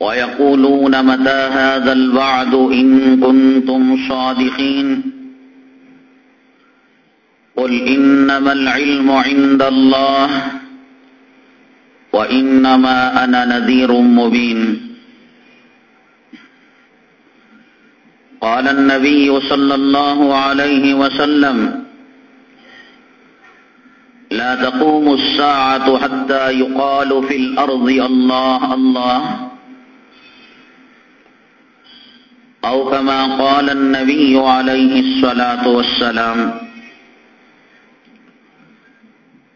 ويقولون متى هذا الوعد إن كنتم صادقين قل إنما العلم عند الله وإنما أنا نذير مبين قال النبي صلى الله عليه وسلم لا تقوم الساعة حتى يقال في الأرض الله الله أو كما قال النبي عليه الصلاة والسلام،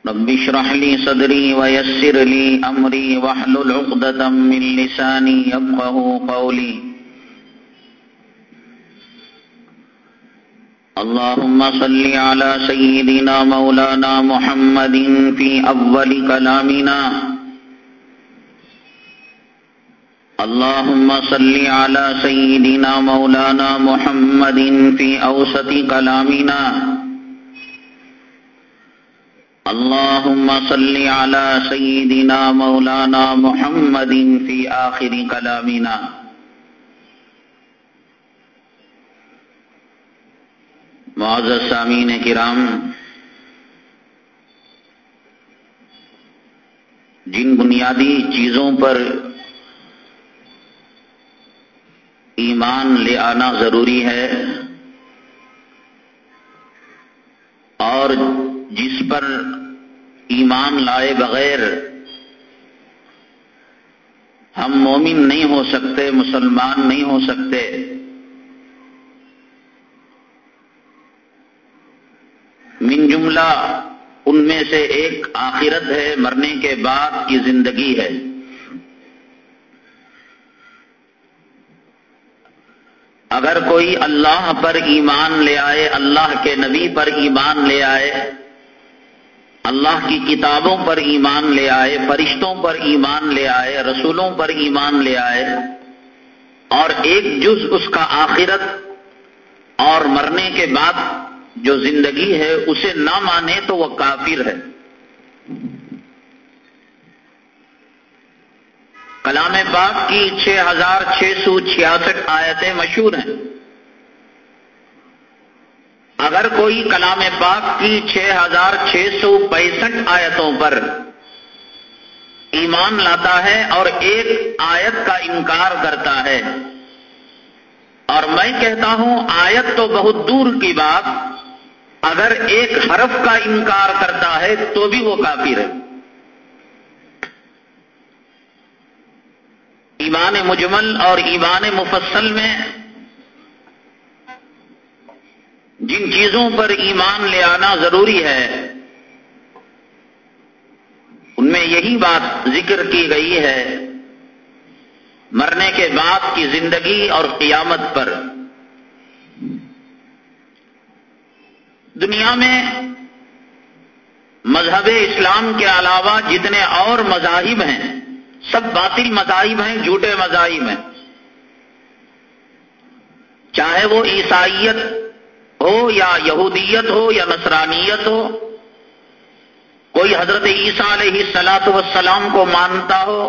رب اشرح لي صدري ويسر لي أمري واحلل عقدة من لساني يفقه قولي. اللهم صل على سيدنا مولانا محمد في أول كلامنا. اللهم صل على سيدنا مولانا محمد في أوسط كلامنا. اللهم صل على سيدنا مولانا محمد في آخر كلامنا. معزز سامین کرام، جن بنیادی چیزوں پر ایمان لے آنا ضروری ہے اور جس پر ایمان لائے بغیر ہم مومن نہیں ہو سکتے، مسلمان نہیں ہو سکتے۔ من جملہ ان میں سے ایک آخرت ہے، مرنے کے بعد کی زندگی ہے۔ اگر کوئی اللہ پر ایمان لے آئے، اللہ کے نبی پر ایمان لے آئے، اللہ کی کتابوں پر ایمان لے آئے، فرشتوں پر ایمان لے آئے، رسولوں پر ایمان لے آئے، اور ایک جز اس کا آخرت اور مرنے کے بعد جو زندگی ہے، اسے نہ مانے تو وہ کافر ہے۔ کلام پاک کی چھ ہزار چھ سو چھیاسٹھ آیتیں مشہور ہیں۔ اگر کوئی کلام پاک کی چھ ہزار چھ سو پینسٹھ آیتوں پر ایمان لاتا ہے اور ایک آیت کا انکار کرتا ہے، اور میں کہتا ہوں آیت تو بہت دور کی بات، اگر ایک حرف کا انکار کرتا ہے تو بھی وہ کافر ہے۔ ایمان مجمل اور ایمان مفصل میں جن چیزوں پر ایمان لے آنا ضروری ہے، ان میں یہی بات ذکر کی گئی ہے، مرنے کے بعد کی زندگی اور قیامت پر۔ دنیا میں مذہب اسلام کے علاوہ جتنے اور مذاہب ہیں سب باطل مذاہب ہیں، جھوٹے مذاہب ہیں۔ چاہے وہ عیسائیت ہو یا یہودیت ہو یا نصرانیت ہو، کوئی حضرت عیسیٰ علیہ سلاط وسلام کو مانتا ہو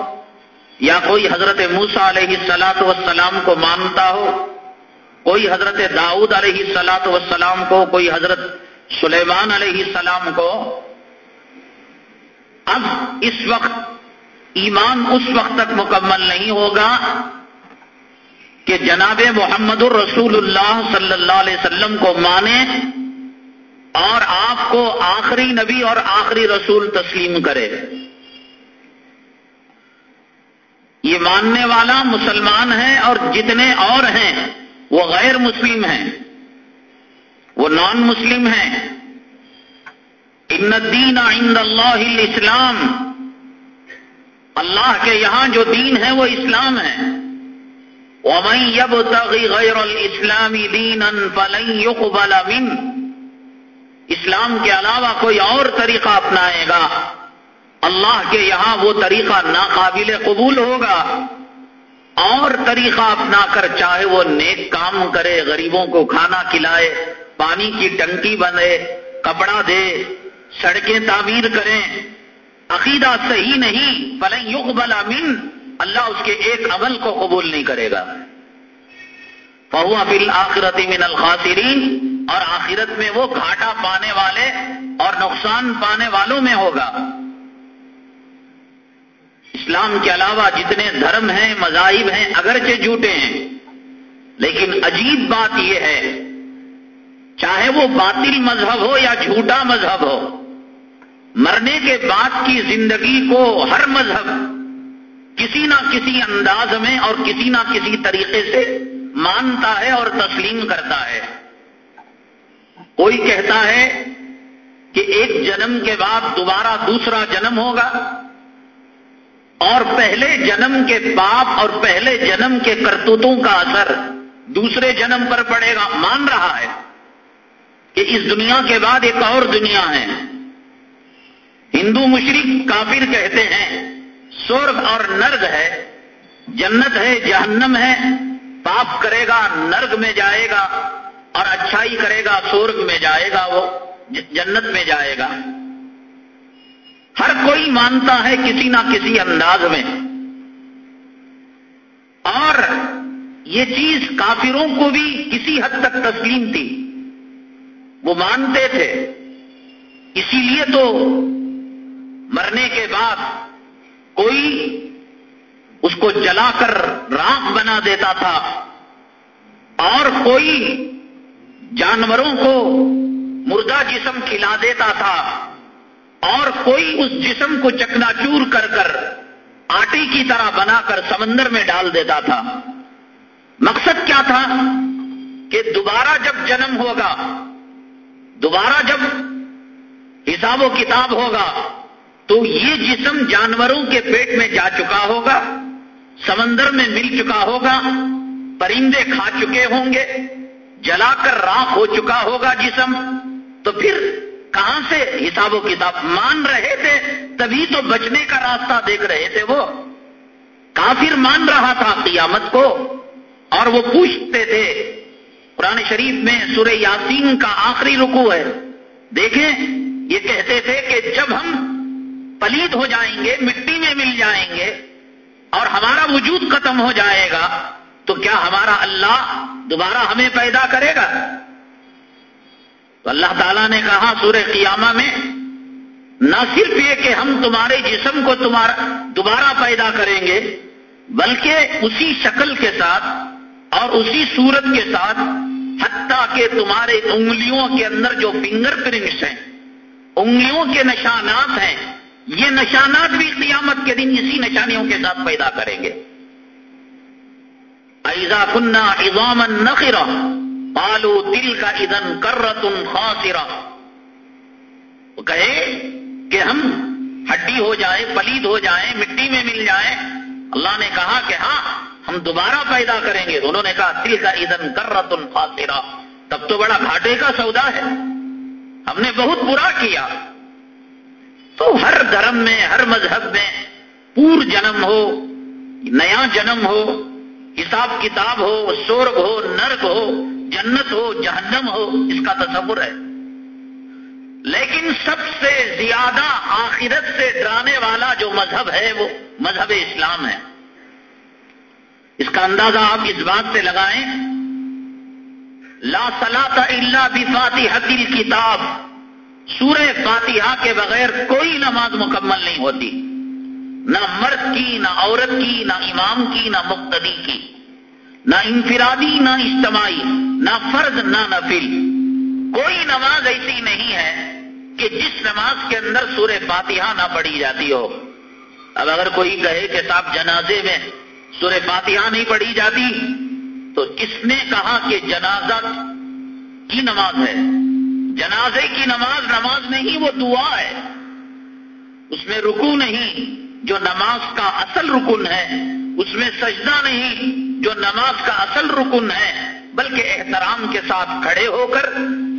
یا کوئی حضرت موسا علیہ سلاط وسلام کو مانتا ہو، کوئی حضرت داؤد علیہ سلاط وسلام کو، کوئی حضرت سلیمان علیہ السلام کو، اب اس وقت ایمان اس وقت تک مکمل نہیں ہوگا کہ جناب محمد الرسول اللہ صلی اللہ علیہ وسلم کو مانے اور آپ کو آخری نبی اور آخری رسول تسلیم کرے۔ یہ ماننے والا مسلمان ہے اور جتنے اور ہیں، وہ غیر مسلم ہیں، وہ نان مسلم ہیں۔ ان الدین عند اللہ الاسلام اللہ کے یہاں جو دین ہے وہ اسلام ہے۔ ومن يبتغي غير الاسلام دينا فلن يقبل منه۔ اسلام کے علاوہ کوئی اور طریقہ اپنائے گا۔ اللہ کے یہاں وہ طریقہ ناقابل قبول ہوگا۔ اور طریقہ اپنا کر چاہے وہ نیک کام کرے، غریبوں کو کھانا کھلائے، پانی کی ٹنکی بنے کپڑا دے، سڑکیں تعمیر کریں۔ عقیدہ صحیح نہیں، فلن يقبل من، اللہ اس کے ایک عمل کو قبول نہیں کرے گا۔ فہو بل آخرتی من الخاصرین اور آخرت میں وہ گھاٹا پانے والے اور نقصان پانے والوں میں ہوگا۔ اسلام کے علاوہ جتنے دھرم ہیں، مذاہب ہیں، اگرچہ جھوٹے ہیں، لیکن عجیب بات یہ ہے، چاہے وہ باطل مذہب ہو یا جھوٹا مذہب ہو مرنے کے بعد کی زندگی کو ہر مذہب کسی نہ کسی انداز میں اور کسی نہ کسی طریقے سے مانتا ہے اور تسلیم کرتا ہے۔ کوئی کہتا ہے کہ ایک جنم کے بعد دوبارہ دوسرا جنم ہوگا اور پہلے جنم کے باپ اور پہلے جنم کے کرتوتوں کا اثر دوسرے جنم پر پڑے گا۔ مان رہا ہے کہ اس دنیا کے بعد ایک اور دنیا ہے۔ ہندو مشرق کافر کہتے ہیں سورگ اور نرگ ہے، جنت ہے، جہنم ہے، پاپ کرے گا، نرگ میں جائے گا، اور اچھائی کرے گا سورگ میں جائے گا، وہ جنت میں جائے گا۔ ہر کوئی مانتا ہے کسی نہ کسی انداز میں۔ اور یہ چیز کافروں کو بھی کسی حد تک تسلیم تھی۔ وہ مانتے تھے۔ اسی لیے تو مرنے کے بعد کوئی اس کو جلا کر راک بنا دیتا تھا اور کوئی جانوروں کو مردہ جسم کھلا دیتا تھا اور کوئی اس جسم کو چکنا چور کر کر آٹے کی طرح بنا کر سمندر میں ڈال دیتا تھا۔ مقصد کیا تھا؟ کہ دوبارہ جب جنم ہوگا، دوبارہ جب حساب و کتاب ہوگا تو یہ جسم جانوروں کے پیٹ میں جا چکا ہوگا، سمندر میں مل چکا ہوگا، پرندے کھا چکے ہوں گے، جلا کر راک ہو چکا ہوگا جسم۔ تو پھر کہاں سے حساب و کتاب مان رہے تھے؟ تبھی تو بچنے کا راستہ دیکھ رہے تھے وہ۔ کافر مان رہا تھا قیامت کو، اور وہ پوچھتے تھے، قرآن شریف میں سورہ یاسین کا آخری رکو ہے۔ دیکھیں، یہ کہتے تھے کہ جب ہم پلید ہو جائیں گے، مٹی میں مل جائیں گے اور ہمارا وجود ختم ہو جائے گا، تو کیا ہمارا اللہ دوبارہ ہمیں پیدا کرے گا؟ تو اللہ تعالیٰ نے کہا سورہ قیامہ میں، نہ صرف یہ کہ ہم تمہارے جسم کو تمہارا دوبارہ پیدا کریں گے، بلکہ اسی شکل کے ساتھ اور اسی صورت کے ساتھ، حتیٰ کہ تمہارے انگلیوں کے اندر جو فنگر پرنٹس ہیں، انگلیوں کے نشانات ہیں یہ نشانات بھی قیامت کے دن اسی نشانیوں کے ساتھ پیدا کریں گے۔ ایزا کنہ ایزام نخرا بالو دل کا ادن کرتن خاصرا وہ کہے کہ ہم ہڈی ہو جائیں پلید ہو جائیں مٹی میں مل جائیں اللہ نے کہا کہ ہاں ہم دوبارہ پیدا کریں گے۔ انہوں نے کہا دل کا ادن کرتن خاصرا تب تو بڑا گھاٹے کا سودا ہے۔ ہم نے بہت برا کیا۔ تو ہر دھرم میں، ہر مذہب میں پور جنم ہو، نیا جنم ہو، حساب کتاب ہو سورگ ہو نرگ ہو، جنت ہو، جہنم ہو، اس کا تصور ہے۔ لیکن سب سے زیادہ آخرت سے ڈرانے والا جو مذہب ہے وہ مذہب اسلام ہے۔ اس کا اندازہ آپ اس بات سے لگائیں۔ لا صلاح اللہ بفاتی حقیل کتاب سورہ فاتحہ کے بغیر کوئی نماز مکمل نہیں ہوتی۔ نہ مرد کی، نہ عورت کی، نہ امام کی، نہ مقتدی کی۔ نہ انفرادی، نہ اجتماعی، نہ فرض نہ نفل۔ کوئی نماز ایسی نہیں ہے کہ جس نماز کے اندر سورہ فاتحہ نہ پڑھی جاتی ہو۔ اب اگر کوئی کہے کہ صاحب جنازے میں سورہ فاتحہ نہیں پڑھی جاتی، تو کس نے کہا کہ جنازہ کی نماز ہے۔ جنازے کی نماز نماز نہیں، وہ دعا ہے۔ اس میں رکو نہیں، جو نماز کا اصل رکن ہے۔ اس میں سجدہ نہیں، جو نماز کا اصل رکن ہے۔ بلکہ احترام کے ساتھ کھڑے ہو کر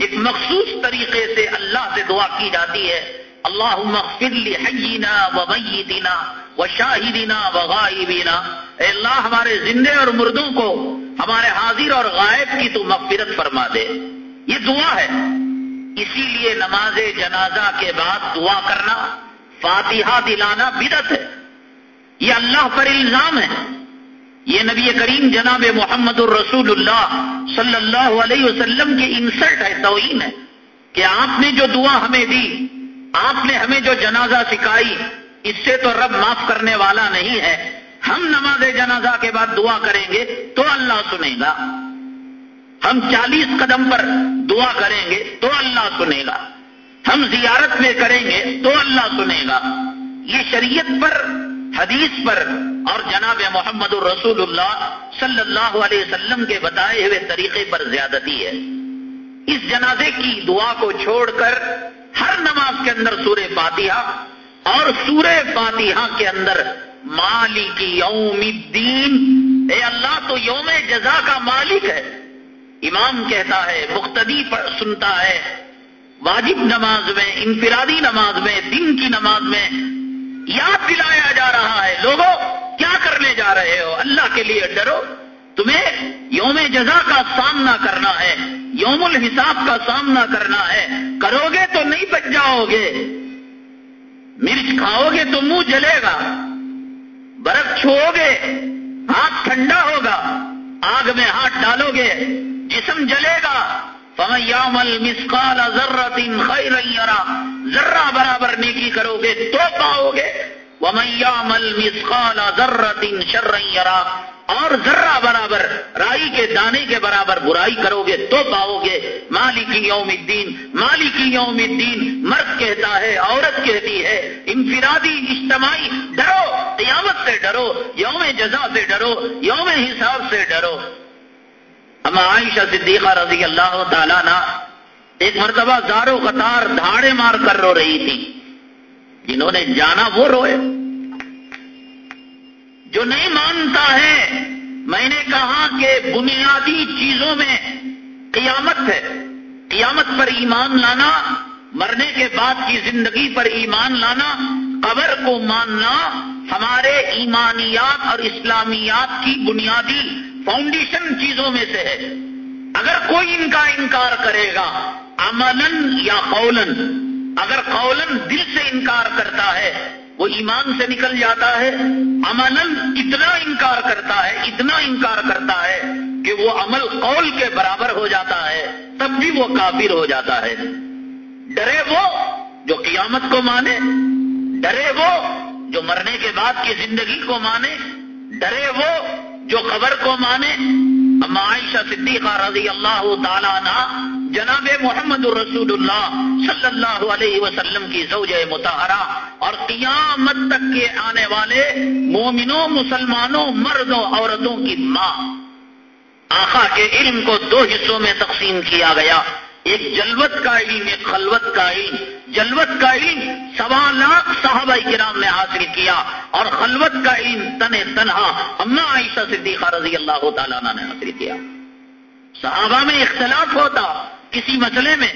ایک مخصوص طریقے سے اللہ سے دعا کی جاتی ہے۔ اللہ مغفر حینا و میتنا و شاہدینا و غائبینا اے اللہ، ہمارے زندے اور مردوں کو، ہمارے حاضر اور غائب کی تو مغفرت فرما دے۔ یہ دعا ہے۔ اسی لیے نماز جنازہ کے بعد دعا کرنا، فاتحہ دلانا بدت ہے۔ یہ اللہ پر الزام ہے۔ یہ نبی کریم جناب محمد الرسول اللہ صلی اللہ علیہ وسلم کی انسلٹ ہے، توہین ہے کہ آپ نے جو دعا ہمیں دی، آپ نے ہمیں جو جنازہ سکھائی، اس سے تو رب معاف کرنے والا نہیں ہے۔ ہم نماز جنازہ کے بعد دعا کریں گے تو اللہ سنے گا۔ ہم چالیس قدم پر دعا کریں گے تو اللہ سنے گا۔ ہم زیارت میں کریں گے تو اللہ سنے گا۔ یہ شریعت پر، حدیث پر اور جناب محمد الرسول اللہ صلی اللہ علیہ وسلم کے بتائے ہوئے طریقے پر زیادتی ہے۔ اس جنازے کی دعا کو چھوڑ کر ہر نماز کے اندر سورہ فاتحہ اور سورہ فاتحہ کے اندر مالک یوم الدین۔ اے اللہ تو یوم جزا کا مالک ہے۔ امام کہتا ہے مختدی سنتا ہے۔ واجب نماز میں، انفرادی نماز میں دن کی نماز میں یاد دلایا جا رہا ہے۔ لوگوں، کیا کرنے جا رہے ہو؟ اللہ کے لیے ڈرو۔ تمہیں یوم جزا کا سامنا کرنا ہے، یوم الحساب کا سامنا کرنا ہے۔ کرو گے تو نہیں بچ جاؤ گے۔ مرچ کھاؤ گے تو منہ جلے گا۔ برف چھو گے، ہاتھ ٹھنڈا ہوگا۔ آگ میں ہاتھ ڈالو گے۔ جسم جلے گا۔ فمیامل مسکال ذرا تین خیر ذرہ برابر نیکی کرو گے تو پاؤ گے۔ ومیامل مسکال ذرا تین شررا اور ذرہ برابر رائی کے دانے کے برابر برائی کرو گے تو پاؤ گے۔ مالی کی یوم الدین مالی کی یوم الدین، مرد کہتا ہے، عورت کہتی ہے۔ انفرادی اجتماعی ڈرو، قیامت سے ڈرو، یوم جزا سے ڈرو، یوم حساب سے ڈرو۔ اما عائشہ صدیقہ رضی اللہ تعالیٰ نا ایک مرتبہ زارو قطار دھاڑے مار کر رو رہی تھی۔ جنہوں نے جانا وہ روئے۔ جو نہیں مانتا ہے، میں نے کہا کہ بنیادی چیزوں میں قیامت ہے۔ قیامت پر ایمان لانا، مرنے کے بعد کی زندگی پر ایمان لانا، قبر کو ماننا ہمارے ایمانیات اور اسلامیات کی بنیادی فاؤنڈیشن چیزوں میں سے ہے۔ اگر کوئی ان کا انکار کرے گا امن یا قولن اگر قولن دل سے انکار کرتا ہے، وہ ایمان سے نکل جاتا ہے امن اتنا انکار کرتا ہے، اتنا انکار کرتا ہے کہ وہ عمل قول کے برابر ہو جاتا ہے، تب بھی وہ کافر ہو جاتا ہے۔ ڈرے وہ جو قیامت کو مانے، ڈرے وہ جو مرنے کے بعد کی زندگی کو مانے، ڈرے وہ جو خبر کو مانے، اما عائشہ صدیقہ رضی اللہ تعالیٰ عنہ، جناب محمد الرسول اللہ صلی اللہ علیہ وسلم کی زوج متحرہ اور قیامت تک کے آنے والے مومنوں، مسلمانوں، مردوں، عورتوں کی ماں۔ آخا کے علم کو دو حصوں میں تقسیم کیا گیا۔ ایک جلوت کا علم، ایک خلوت کا علم۔ جلوت کا علم سوا لاکھ صحابہ کرام نے حاصل کیا اور خلوت کا علم تن تنہا اما عائشہ صدیقہ رضی اللہ تعالیٰ نے حاصل کیا۔ صحابہ میں اختلاف ہوتا، کسی مسئلے میں،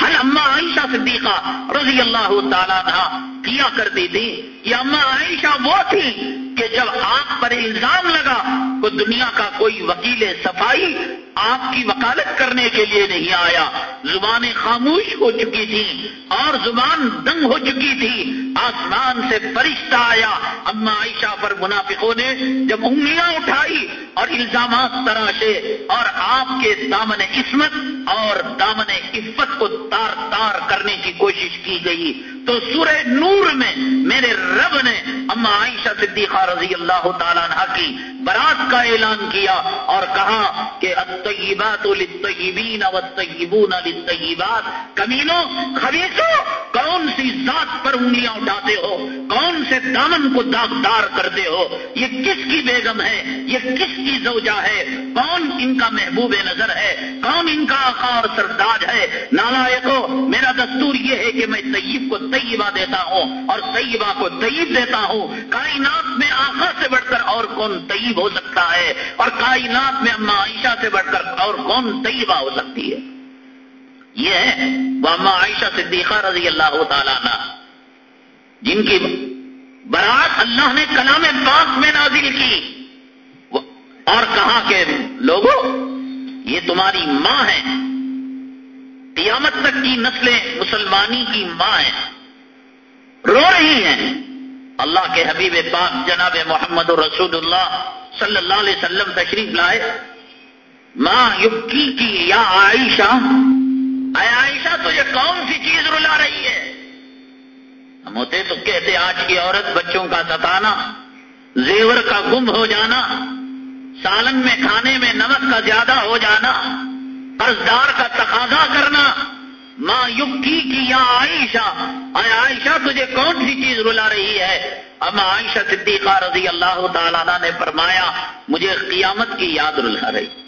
ہر اما عائشہ صدیقہ رضی اللہ تعالیٰ کیا کرتی تھی؟ یہ اما عائشہ وہ تھی کہ جب آگ پر الزام لگا تو دنیا کا کوئی وکیل صفائی آپ کی وکالت کرنے کے لیے نہیں آیا۔ زبانیں خاموش ہو چکی تھی اور زبان دنگ ہو چکی تھی۔ آسمان سے فرشتہ آیا۔ اما عائشہ پر منافقوں نے جب انگلیاں اٹھائی اور الزامات تراشے اور آپ کے دامن عصمت اور دامن عفت کو تار تار کرنے کی کوشش کی گئی تو سورہ نور میں میرے رب نے اما عائشہ صدیقہ رضی اللہ تعالیٰ عنہ کی برات کا اعلان کیا اور کہا کہ الطیبات للطیبین والطیبون للطیبات کمینوں، خبیصوں، کون سی ذات پر انگلیاں اٹھاتے ہو؟ کون سے دامن کو داغدار کرتے ہو؟ یہ کس کی بیگم ہے؟ یہ کس کی زوجہ ہے؟ کون ان کا محبوب نظر ہے؟ کون ان کا آقا اور سرداج ہے؟ نالا میرا دستور یہ ہے کہ میں طیب کو طیبہ دیتا ہوں اور طیبہ کو طیب دیتا ہوں۔ کائنات میں آقا سے بڑھ کر اور کون طیب ہو سکتا ہے؟ اور کائنات میں اما عائشہ سے بڑھ کر اور کون طیبہ ہو سکتی ہے؟ یہ ہے وہ اما عائشہ صدیقہ رضی اللہ تعالیٰ عنہ، جن کی برات اللہ نے کلام پاک میں نازل کی۔ اور کہا کہ لوگوں یہ تمہاری ماں ہے۔ قیامت تک کی نسلیں مسلمانی کی ماں ہیں۔ رو رہی ہیں۔ اللہ کے حبیب پاک جناب محمد رسول اللہ صلی اللہ علیہ وسلم تشریف لائے۔ ماں یبکی کی یا عائشہ؟ اے عائشہ، تو یہ کون سی چیز رلا رہی ہے؟ ہم ہوتے تو کہتے آج کی عورت بچوں کا ستانا، زیور کا گم ہو جانا، سالن میں کھانے میں نمک کا زیادہ ہو جانا، قرضدار کا تقاضا کرنا۔ ماں یبکی کی یا عائشہ؟ اے عائشہ، تجھے کون سی چیز رلا رہی ہے؟ اب عائشہ صدیقہ رضی اللہ تعالیٰ نے فرمایا، مجھے قیامت کی یاد رلا رہی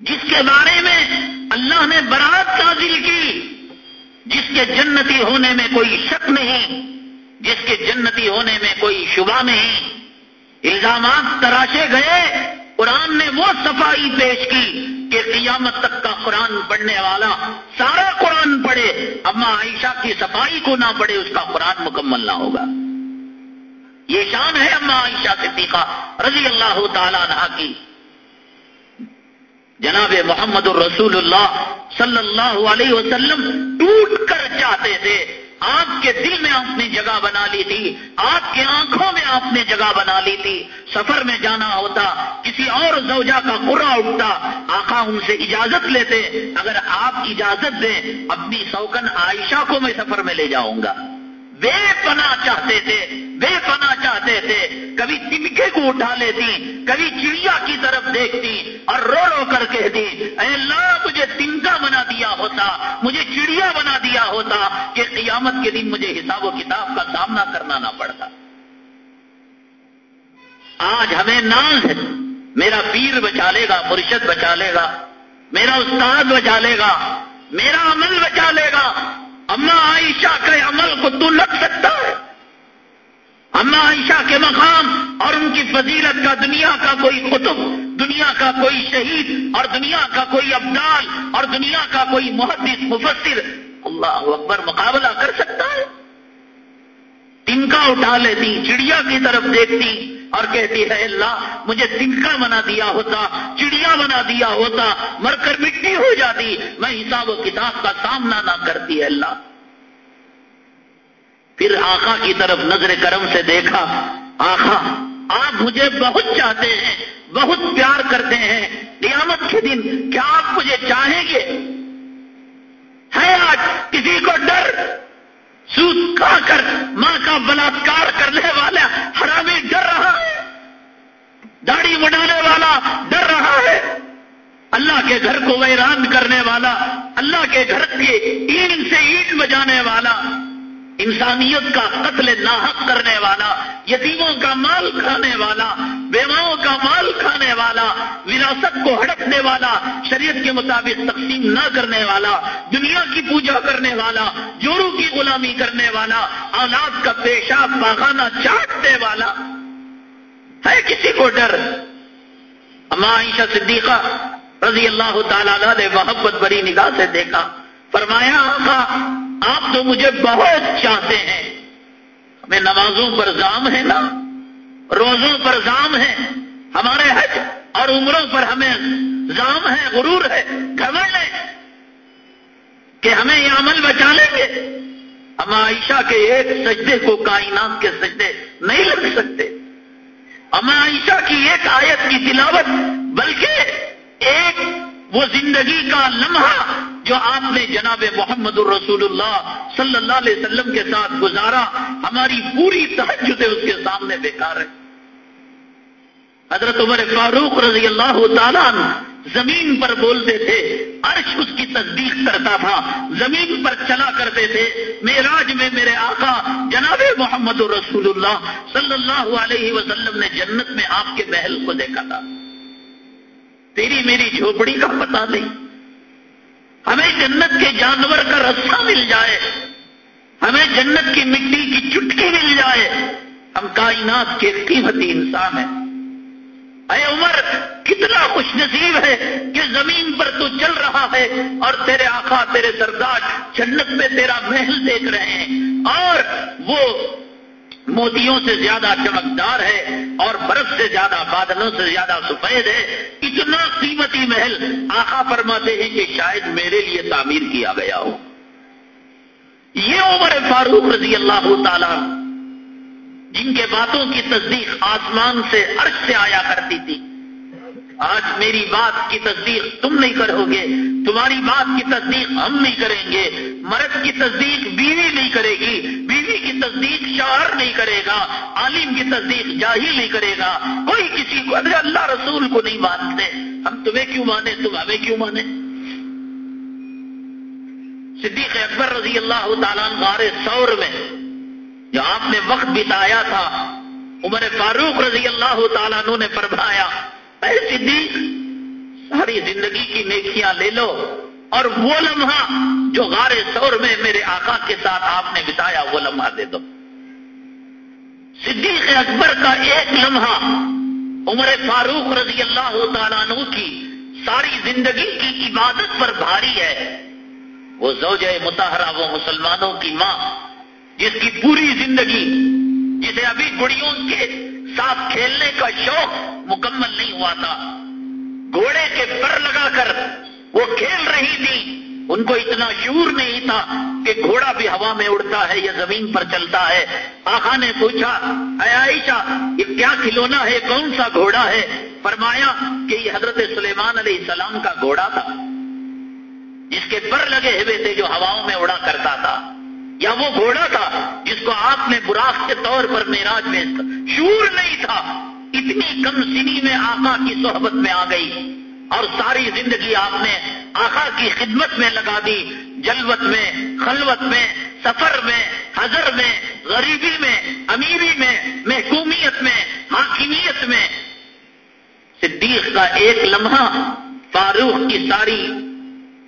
جس کے بارے میں اللہ نے برات نازل کی، جس کے جنتی ہونے میں کوئی شک نہیں، جس کے جنتی ہونے میں کوئی شبہ نہیں۔ الزامات تراشے گئے، قرآن نے وہ صفائی پیش کی کہ قیامت تک کا قرآن پڑھنے والا سارا قرآن پڑھے، اما عائشہ کی صفائی کو نہ پڑھے، اس کا قرآن مکمل نہ ہوگا۔ یہ شان ہے اما عائشہ صدیقہ رضی اللہ تعالی عنہ کی۔ جناب محمد الرسول اللہ صلی اللہ علیہ وسلم ٹوٹ کر چاہتے تھے۔ آپ کے دل میں آپ نے جگہ بنا لی تھی، آپ کے آنکھوں میں آپ نے جگہ بنا لی تھی۔ سفر میں جانا ہوتا، کسی اور زوجہ کا قرا اٹھتا، آقا ان سے اجازت لیتے، اگر آپ اجازت دیں اپنی سوکن عائشہ کو میں سفر میں لے جاؤں گا۔ بے پناہ چاہتے تھے بے پناہ چاہتے تھے۔ کبھی تمکے کو اٹھا لیتی کبھی چڑیا کی طرف دیکھتی اور رو رو کر کہتی، اے اللہ، مجھے تنکا بنا دیا ہوتا، مجھے چڑیا بنا دیا ہوتا کہ قیامت کے دن مجھے حساب و کتاب کا سامنا کرنا نہ پڑتا۔ آج ہمیں ناز ہے، میرا پیر بچا لے گا، مرشد بچا لے گا، میرا استاد بچا لے گا، میرا عمل بچا لے گا۔ اما عائشہ کے عمل کو تو لگ سکتا ہے۔ اما عائشہ کے مقام اور ان کی فضیلت کا دنیا کا کوئی قطب، دنیا کا کوئی شہید اور دنیا کا کوئی ابدال اور دنیا کا کوئی محدث، مفسر، اللہ اکبر مقابلہ کر سکتا ہے۔ تنکا اٹھا لیتی، چڑیا کی طرف دیکھتی اور کہتی ہے، اللہ، مجھے تنکا بنا دیا ہوتا، چڑیا بنا دیا ہوتا مر کر مٹی ہو جاتی، میں حساب و کتاب کا سامنا نہ کرتی ہے، اللہ. پھر آخا کی طرف نظر کرم سے دیکھا آخا آپ مجھے بہت چاہتے ہیں، بہت پیار کرتے ہیں، قیامت کے دن کیا آپ مجھے چاہیں گے؟ ہے آج کسی کو ڈر؟ سود کھا کر ماں کا بلاکار کرنے والا حرامی ڈر رہا ہے۔ داڑھی بڑھانے والا ڈر رہا ہے۔ اللہ کے گھر کو ویران کرنے والا، اللہ کے گھر کے اینٹ سے اینٹ بجانے والا انسانیت کا قتل ناحق کرنے والا، یتیموں کا مال کھانے والا، بیواؤں کا مال کھانے والا، وراثت کو ہڑپنے والا، شریعت کے مطابق تقسیم نہ کرنے والا، دنیا کی پوجا کرنے والا جورو کی غلامی کرنے والا، اولاد کا پیشاب پاخانہ چاٹنے والا، ہے کسی کو ڈر؟ اما عائشہ صدیقہ رضی اللہ تعالیٰ نے محبت بری نگاہ سے دیکھا، فرمایا، آقا آپ تو مجھے بہت چاہتے ہیں۔ ہمیں نمازوں پر زام ہے نا؟ روزوں پر زام ہے۔ ہمارے حج اور عمروں پر ہمیں زام ہے، غرور ہے، گھمنڈ ہے کہ ہمیں یہ عمل بچا لیں گے۔ ہم عائشہ کے ایک سجدے کو کائنات کے سجدے نہیں لگ سکتے۔ ہم عائشہ کی ایک آیت کی تلاوت، بلکہ ایک وہ زندگی کا لمحہ جو آپ نے جناب محمد الرسول اللہ صلی اللہ علیہ وسلم کے ساتھ گزارا، ہماری پوری تحجد اس کے سامنے بیکار ہے۔ حضرت عمر فاروق رضی اللہ تعالیٰ زمین پر بولتے تھے، عرش اس کی تصدیق کرتا تھا، زمین پر چلا کرتے تھے۔ میراج میں میرے آقا جناب محمد الرسول اللہ صلی اللہ علیہ وسلم نے جنت میں آپ کے محل کو دیکھا تھا۔ تیری میری جھوپڑی کا پتا نہیں۔ ہمیں جنت کے جانور کا رسہ مل جائے، ہمیں جنت کی مٹی کی چٹکی مل جائے۔ ہم کائنات کے قیمتی انسان ہیں۔ اے عمر، کتنا خوش نصیب ہے کہ زمین پر تو چل رہا ہے اور تیرے آقا، تیرے سردار جنت میں تیرا محل دیکھ رہے ہیں۔ اور وہ موتیوں سے زیادہ چمکدار ہے اور برف سے زیادہ، بادلوں سے زیادہ سفید ہے، اتنا قیمتی محل آقا فرماتے ہیں کہ شاید میرے لیے تعمیر کیا گیا ہو۔ یہ عمر فاروق رضی اللہ تعالی جن کے باتوں کی تصدیق آسمان سے عرش سے آیا کرتی تھی آج میری بات کی تصدیق تم نہیں کرو گے، تمہاری بات کی تصدیق ہم نہیں کریں گے، مرد کی تصدیق بیوی نہیں کرے گی، بیوی کی تصدیق شوہر نہیں کرے گا، عالم کی تصدیق جاہل نہیں کرے گا، کوئی کسی کو اگر اللہ رسول کو نہیں مانتے۔ ہم تمہیں کیوں مانے تم ہمیں کیوں مانے صدیق اکبر رضی اللہ تعالیٰ غار سور میں، جو آپ نے وقت بتایا تھا، عمر فاروق رضی اللہ تعالیٰ نے فرمایا اے صدیق ساری زندگی کی نیکیاں لے لو۔ اور وہ لمحہ جو غار سور میں میرے آقا کے ساتھ آپ نے بتایا، وہ لمحہ دے دو۔ صدیق اکبر کا ایک لمحہ عمر فاروق رضی اللہ تعالیٰ عنہ کی ساری زندگی کی عبادت پر بھاری ہے۔ وہ زوج متحرہ وہ مسلمانوں کی ماں، جس کی پوری زندگی، جسے ابھی گڑیوں کے ساتھ کھیلنے کا شوق مکمل نہیں ہوا تھا۔ گھوڑے کے پر لگا کر وہ کھیل رہی تھی۔ ان کو اتنا شور نہیں تھا کہ گھوڑا بھی ہوا میں اڑتا ہے یا زمین پر چلتا ہے۔ آخا نے پوچھا، اے عائشہ، یہ کیا کھلونا ہے؟ کون سا گھوڑا ہے؟ فرمایا کہ یہ حضرت سلیمان علیہ السلام کا گھوڑا تھا۔ جس کے پر لگے ہوئے تھے جو ہواؤں میں اڑا کرتا تھا۔ یا وہ گھوڑا تھا جس کو آپ نے براق کے طور پر میراج میں شور نہیں تھا، اتنی کم سنی میں آقا کی صحبت میں آ گئی اور ساری زندگی آپ نے آقا کی خدمت میں لگا دی، جلوت میں، خلوت میں، سفر میں، حضر میں، غریبی میں، امیری میں، محکومیت میں، حاکمیت میں۔ صدیق کا ایک لمحہ فاروق کی ساری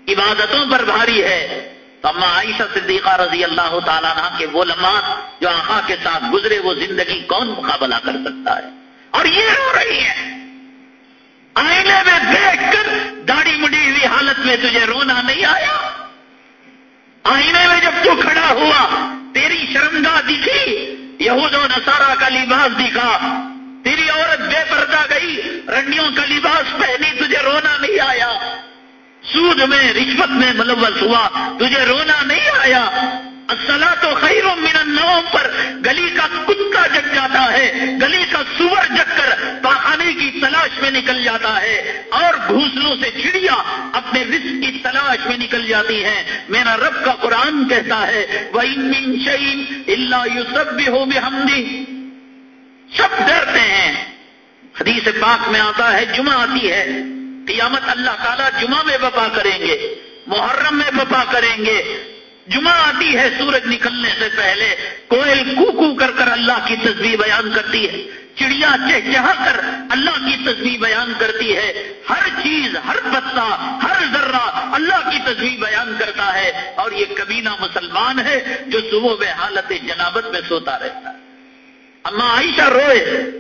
عبادتوں پر بھاری ہے۔ اما عائشہ صدیقہ رضی اللہ تعالیٰ عنہ کے وہ لمحات جو آقا کے ساتھ گزرے وہ زندگی کون مقابلہ کر سکتا ہے؟ اور یہ رو رہی ہے۔ آئینے میں دیکھ کر داڑھی مڈی ہوئی حالت میں تجھے رونا نہیں آیا؟ آئینے میں جب تو کھڑا ہوا، تیری شرمگاہ دکھی، یہود و نصارہ کا لباس دکھا، تیری عورت بے پردہ گئی، رنڈیوں کا لباس پہنی، تجھے رونا نہیں آیا۔ سود میں، رشوت میں ملوث ہوا، تجھے رونا نہیں آیا۔ اصلا تو خیروں من النوم پر گلی کا کتا جگ جاتا ہے، گلی کا سور جگ کر پاخانے کی تلاش میں نکل جاتا ہے۔ اور گھوسلوں سے چڑیا اپنے رزق کی تلاش میں نکل جاتی ہے۔ میرا رب کا قرآن کہتا ہے وہ شعین اللہ یو سب بھی ہو بھی سب ڈرتے ہیں۔ حدیث پاک میں آتا ہے، جمعہ آتی ہے۔ قیامت اللہ تعالیٰ جمعہ میں بپا کریں گے، محرم میں بپا کریں گے۔ جمعہ آتی ہے، سورج نکلنے سے پہلے کوئل کو کو کر کر اللہ کی تصویر بیان کرتی ہے۔ چڑیا چہ کر اللہ کی تصویر بیان کرتی ہے۔ ہر چیز، ہر پتا، ہر ذرہ اللہ کی تصویر بیان کرتا ہے۔ اور یہ کبینہ مسلمان ہے جو صبح میں حالت جنابت میں سوتا رہتا ہے۔ اما عائشہ روئے،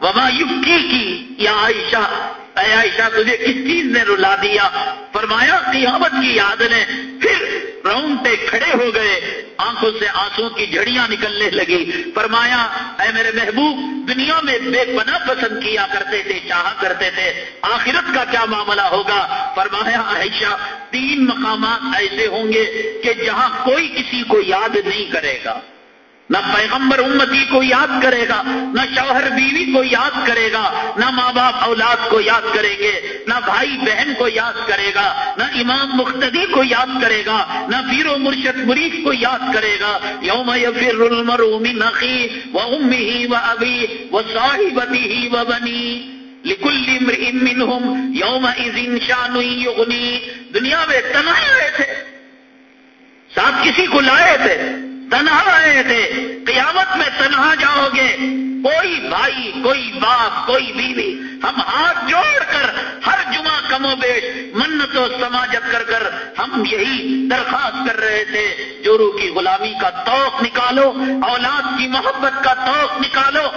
وما یبکی کی، یا عائشہ اے عائشہ، تجھے کس چیز نے رلا دیا؟ فرمایا، قیامت کی یاد نے۔ پھر رونگٹے کھڑے ہو گئے۔ آنکھوں سے آنسو کی جھڑیاں نکلنے لگی۔ فرمایا، اے میرے محبوب، دنیا میں بے پناہ پسند کیا کرتے تھے، چاہا کرتے تھے۔ آخرت کا کیا معاملہ ہوگا؟ فرمایا، عائشہ، تین مقامات ایسے ہوں گے کہ جہاں کوئی کسی کو یاد نہیں کرے گا۔ نہ پیغمبر امتی کو یاد کرے گا، نہ شوہر بیوی کو یاد کرے گا، نہ ماں باپ اولاد کو یاد کریں گے، نہ بھائی بہن کو یاد کرے گا، نہ امام مختدی کو یاد کرے گا، نہ پیر و مرشد مریف کو یاد کرے گا۔ یوم یفر المرء من اخی و امی و ابی و صاحبتی ہی و بنی۔ لکل امرئ منہم یوم اذن شان یغنی۔ دنیا میں تنہا آئے تھے۔ ساتھ کسی کو لائے تھے۔ تنہا آئے تھے۔ قیامت میں تنہا جاؤ گے۔ کوئی بھائی، کوئی باپ، کوئی بیوی، ہم ہاتھ جوڑ کر ہر جمعہ کم و بیش منت و سماجت کر کر ہم یہی درخواست کر رہے تھے۔ جورو کی غلامی کا توق نکالو، اولاد کی محبت کا توق نکالو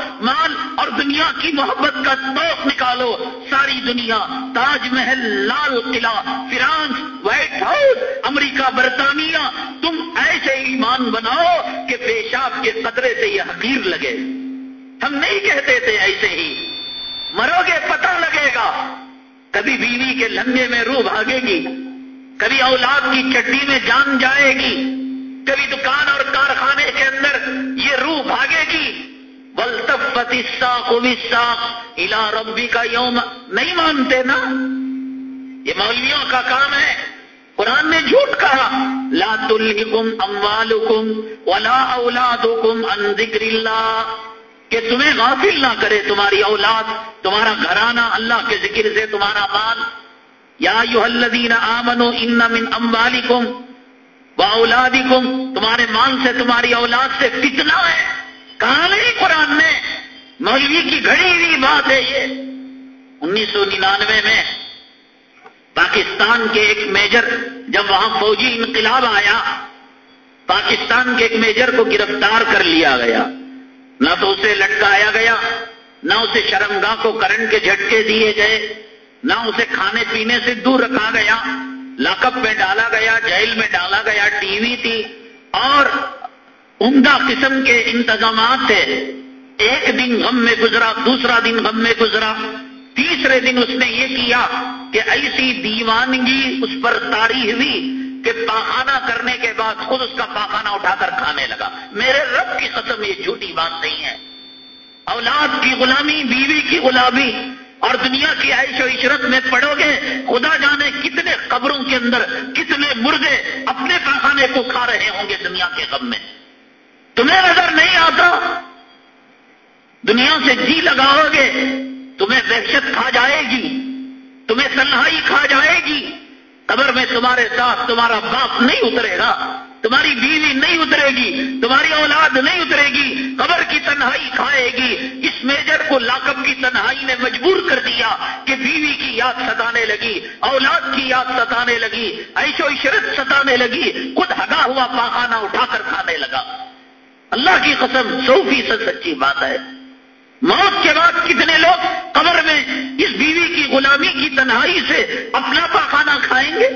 کی محبت کا توق نکالو، ساری دنیا Taj Mahal, Lal Qila, France, White House, امریکہ، برطانیہ، تم ایسے ایمان بناؤ کہ پیشاب کے قطرے سے یہ حقیر لگے۔ ہم نہیں کہتے تھے ایسے ہی۔ مرو گے پتہ لگے گا۔ کبھی بیوی کے لنگے میں روح بھاگے گی، کبھی اولاد کی چڈی میں جان جائے گی، کبھی دکان اور کارخانے کے اندر یہ روح بھاگے گی۔ بلتفت سا الا ربی کا یوم نہیں مانتے نا؟ یہ مولویوں کا کام ہے۔ قرآن نے جھوٹ کہا۔ لا تلحکم اموالکم ولا اولادکم عن ذکر اللہ۔ کہ تمہیں غافل نہ کرے تمہاری اولاد، تمہارا گھرانہ اللہ کے ذکر سے، تمہارا مال۔ یا یو الذین آمنو ان من اموالکم و اولادکم تمہارے مال سے، تمہاری اولاد سے کتنا ہے۔ کہا نہیں قرآن نے مولوی کی گھڑی ہوئی بات ہے یہ۔ انیس سو ننانوے میں پاکستان کے ایک میجر، جب وہاں فوجی انقلاب آیا، پاکستان کے ایک میجر کو گرفتار کر لیا گیا۔ نہ تو اسے لٹکایا گیا، نہ اسے شرمگاہ کو کرنٹ کے جھٹکے دیے گئے، نہ اسے کھانے پینے سے دور رکھا گیا۔ لاکپ میں ڈالا گیا، جیل میں ڈالا گیا، ٹی وی تھی۔ اور عمدہ قسم کے انتظامات تھے۔ ایک دن غم میں گزرا، دوسرا دن غم میں گزرا۔ تیسرے دن اس نے یہ کیا کہ ایسی دیوانگی اس پر تاری ہوئی کہ پاخانہ کرنے کے بعد خود اس کا پاخانہ اٹھا کر کھانے لگا۔ میرے رب کی قسم، یہ جھوٹی بات نہیں ہے۔ اولاد کی غلامی، بیوی کی غلامی اور دنیا کی عیش و عشرت میں پڑو گے، خدا جانے کتنے قبروں کے اندر کتنے مردے اپنے پاخانے کو کھا رہے ہوں گے دنیا کے غم میں۔ تمہیں نظر نہیں آتا؟ دنیا سے جی لگاؤ گے، تمہیں وحشت کھا جائے گی، تمہیں تنہائی کھا جائے گی۔ قبر میں تمہارے ساتھ تمہارا باپ نہیں اترے گا، تمہاری بیوی نہیں اترے گی، تمہاری اولاد نہیں اترے گی، قبر کی تنہائی کھائے گی۔ اس میجر کو لاکب کی تنہائی نے مجبور کر دیا کہ بیوی کی یاد ستانے لگی، اولاد کی یاد ستانے لگی ایشو عشرت ستانے لگی، خود ہگا ہوا پاخانہ اٹھا کر کھانے لگا۔ اللہ کی قسم سو فیصد سچی بات ہے۔ موت کے بعد کتنے لوگ قبر میں اس بیوی کی غلامی کی تنہائی سے اپنا پاخانہ کھائیں گے؟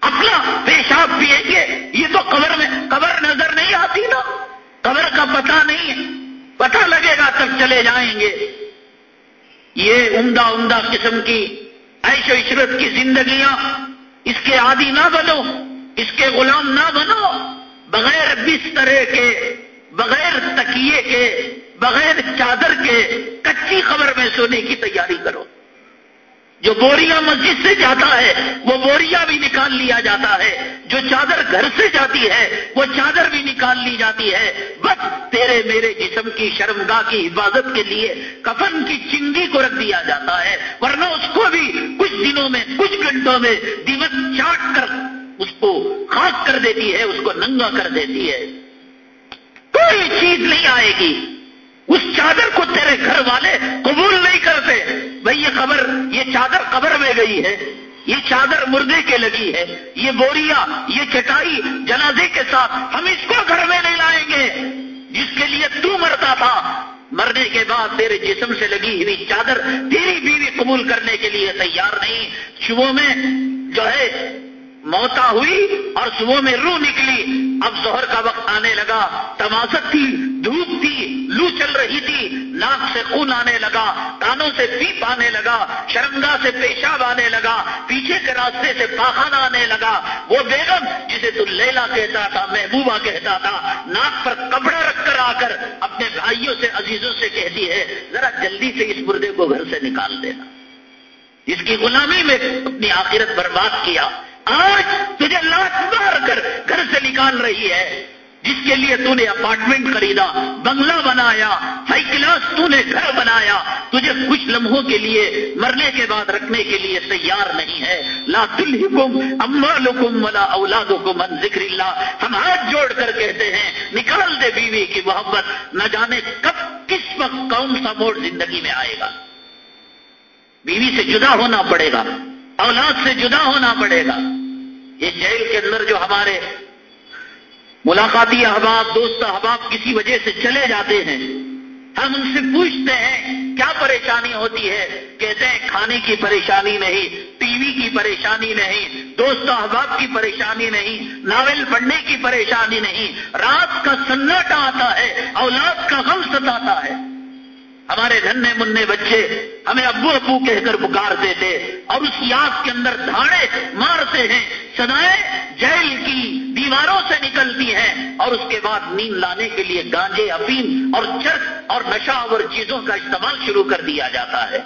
اپنا پیشاب پیئیں گے؟ یہ تو قبر میں قبر نظر نہیں آتی نا۔ قبر کا پتہ نہیں ہے۔ پتہ لگے گا تب چلے جائیں گے۔ یہ عمدہ عمدہ قسم کی عیش و عشرت کی زندگیاں اس کے عادی نہ بنو، اس کے غلام نہ بنو۔ بغیر بسترے کے، بغیر تکیے کے، بغیر چادر کے کچی خبر میں سونے کی تیاری کرو۔ جو بوریا مسجد سے جاتا ہے، وہ بوریا بھی نکال لیا جاتا ہے۔ جو چادر گھر سے جاتی ہے، وہ چادر بھی نکال لی جاتی ہے۔ بس تیرے میرے جسم کی شرمگاہ کی حفاظت کے لیے کفن کی چنگی کو رکھ دیا جاتا ہے۔ ورنہ اس کو بھی کچھ دنوں میں، کچھ گھنٹوں میں دیوت چاٹ کر اس کو خاک کر دیتی ہے، اس کو ننگا کر دیتی ہے۔ کوئی چیز نہیں آئے گی۔ اس چادر کو تیرے گھر والے قبول نہیں کرتے۔ بھائی، یہ خبر یہ چادر قبر میں گئی ہے۔ یہ چادر مردے کے لگی ہے۔ یہ بوریا، یہ چٹائی جنازے کے ساتھ ہم اس کو گھر میں نہیں لائیں گے۔ جس کے لیے تو مرتا تھا۔ مرنے کے بعد تیرے جسم سے لگی ہوئی چادر تیری بیوی قبول کرنے کے لیے تیار نہیں۔ شبوں میں جو ہے موتا ہوئی اور صبح میں روح نکلی۔ اب زہر کا وقت آنے لگا تماست تھی، دھوپ تھی، لو چل رہی تھی، ناک سے خون آنے لگا، کانوں سے پیپ آنے لگا شرمگا سے پیشاب آنے لگا، پیچھے کے راستے سے پاخانہ آنے لگا۔ وہ بیگم جسے تو لیلا کہتا تھا، محبوبہ کہتا تھا، ناک پر کپڑا رکھ کر آ کر اپنے بھائیوں سے، عزیزوں سے کہتی ہے، ذرا جلدی سے اس مردے کو گھر سے نکال دینا۔ جس کی غلامی میں اپنی آخرت برباد کیا۔ آج تجھے لات مار کر گھر سے نکال رہی ہے۔ جس کے لیے تو نے اپارٹمنٹ خریدا، بنگلہ بنایا ہائی کلاس تو نے گھر بنایا۔ تجھے کچھ لمحوں کے لیے، مرنے کے بعد رکھنے کے لیے تیار نہیں ہے۔ لا تلحکم اموالکم ولا اولادکم من ذکر اللہ۔ ہم ہاتھ جوڑ کر کہتے ہیں، نکال دے بیوی کی محبت۔ نہ جانے کب کس وقت کون سا موڑ زندگی میں آئے گا۔ بیوی سے جدا ہونا پڑے گا، اولاد سے جدا ہونا پڑے گا۔ یہ جیل کے اندر جو ہمارے ملاقاتی احباب، دوست احباب کسی وجہ سے چلے جاتے ہیں، ہم ان سے پوچھتے ہیں، کیا پریشانی ہوتی ہے؟ کہتے ہیں، کھانے کی پریشانی نہیں، ٹی وی کی پریشانی نہیں، دوست احباب کی پریشانی نہیں، ناول پڑھنے کی پریشانی نہیں، رات کا سناٹا آتا ہے، اولاد کا غم ستاتا ہے۔ ہمارے گھنے مننے بچے ہمیں ابو ابو کہہ کر پکارتے تھے اور اس یاد کے اندر دھاڑے مارتے ہیں سدائیں جیل کی دیواروں سے نکلتی ہیں اور اس کے بعد نیند لانے کے لیے گانجے، افیم اور چرس اور نشہ اور چیزوں کا استعمال شروع کر دیا جاتا ہے۔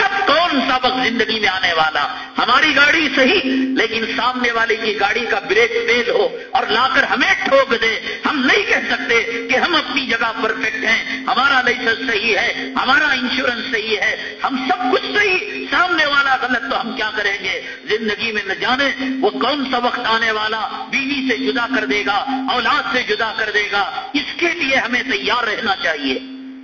کب کون سا وقت زندگی میں آنے والا؟ ہماری گاڑی صحیح، لیکن سامنے والے کی گاڑی کا بریک فیل ہو اور لا کر ہمیں ٹھوک دے، ہم نہیں کہہ سکتے کہ ہم اپنی جگہ پرفیکٹ ہیں۔ ہمارا لائسنس صحیح ہے، ہمارا انشورنس صحیح ہے، ہم سب کچھ صحیح۔ سامنے والا غلط تو ہم کیا کریں گے؟ زندگی میں نہ جانے وہ کون سا وقت آنے والا؟ بیوی سے جدا کر دے گا، اولاد سے جدا کر دے گا۔ اس کے لیے ہمیں تیار رہنا چاہیے۔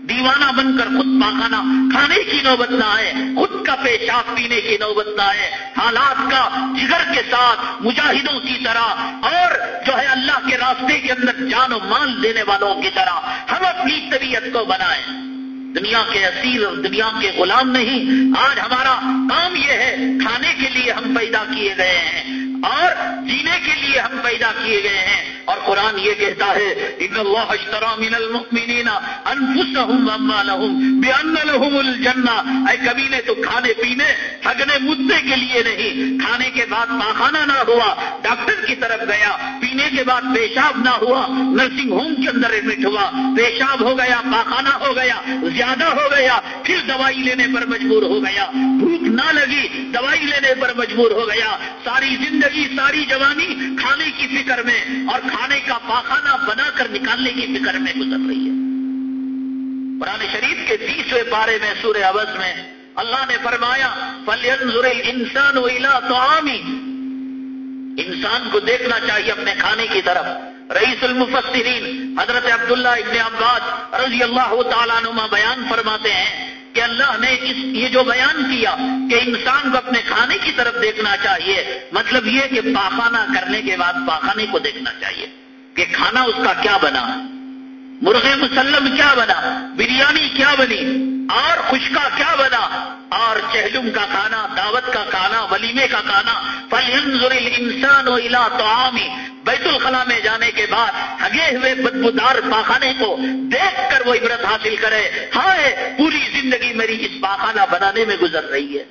دیوانہ بن کر خود پاخانہ کھانے کی نوبت نہ آئے خود کا پیشاب پینے کی نوبت نہ آئے حالات کا جگر کے ساتھ مجاہدوں کی طرح اور جو ہے اللہ کے راستے کے اندر جان و مال دینے والوں کی طرح ہم اپنی طبیعت کو بنائیں۔ دنیا کے اصیل اور دنیا کے غلام نہیں، آج ہمارا کام یہ ہے کھانے کے لیے ہم پیدا کیے گئے ہیں۔ اور جینے کے لیے ہم پیدا کیے گئے ہیں۔ اور قرآن یہ کہتا ہے، ان اللہ اشترا من المؤمنین انفسهم اموالهم بان لهم الجنہ۔ اے کبھی نے تو کھانے پینے تھگنے مدے کے لیے نہیں۔ کھانے کے بعد پاخانہ نہ ہوا، ڈاکٹر کی طرف گیا، پینے کے بعد پیشاب نہ ہوا، نرسنگ ہوم کے اندر ایڈمٹ ہوا، پیشاب ہو گیا، پاخانہ ہو گیا، زیادہ ہو گیا، پھر دوائی لینے پر مجبور ہو گیا۔ بھوک نہ لگی، دوائی لینے پر مجبور ہو گیا۔ ساری زندگی ساری جوانی کھانے کی فکر میں اور کھانے کا پاخانہ بنا کر نکالنے کی فکر میں گزر رہی ہے۔ قرآن شریف کے تیسویں پارے میں سورہ عوض میں اللہ نے فرمایا فلینظر انسان ولا تو انسان کو دیکھنا چاہیے اپنے کھانے کی طرف۔ رئیس المفسرین حضرت عبداللہ ابن عباس رضی اللہ تعالیٰ نما بیان فرماتے ہیں کہ اللہ نے اس یہ جو بیان کیا کہ انسان کو اپنے کھانے کی طرف دیکھنا چاہیے مطلب یہ کہ پاخانہ کرنے کے بعد پاخانے کو دیکھنا چاہیے کہ کھانا اس کا کیا بنا۔ مرغ مسلم کیا بنا؟ بریانی کیا بنی؟ اور خشکا کیا بنا؟ اور چہلم کا کھانا، دعوت کا کھانا، ولیمے کا کھانا۔ فل انسان و الا تو بیت الخلا میں جانے کے بعد ہگے ہوئے بدبودار پاخانے کو دیکھ کر وہ عبرت حاصل کرے، ہائے، پوری زندگی میری اس پاخانہ بنانے میں گزر رہی ہے۔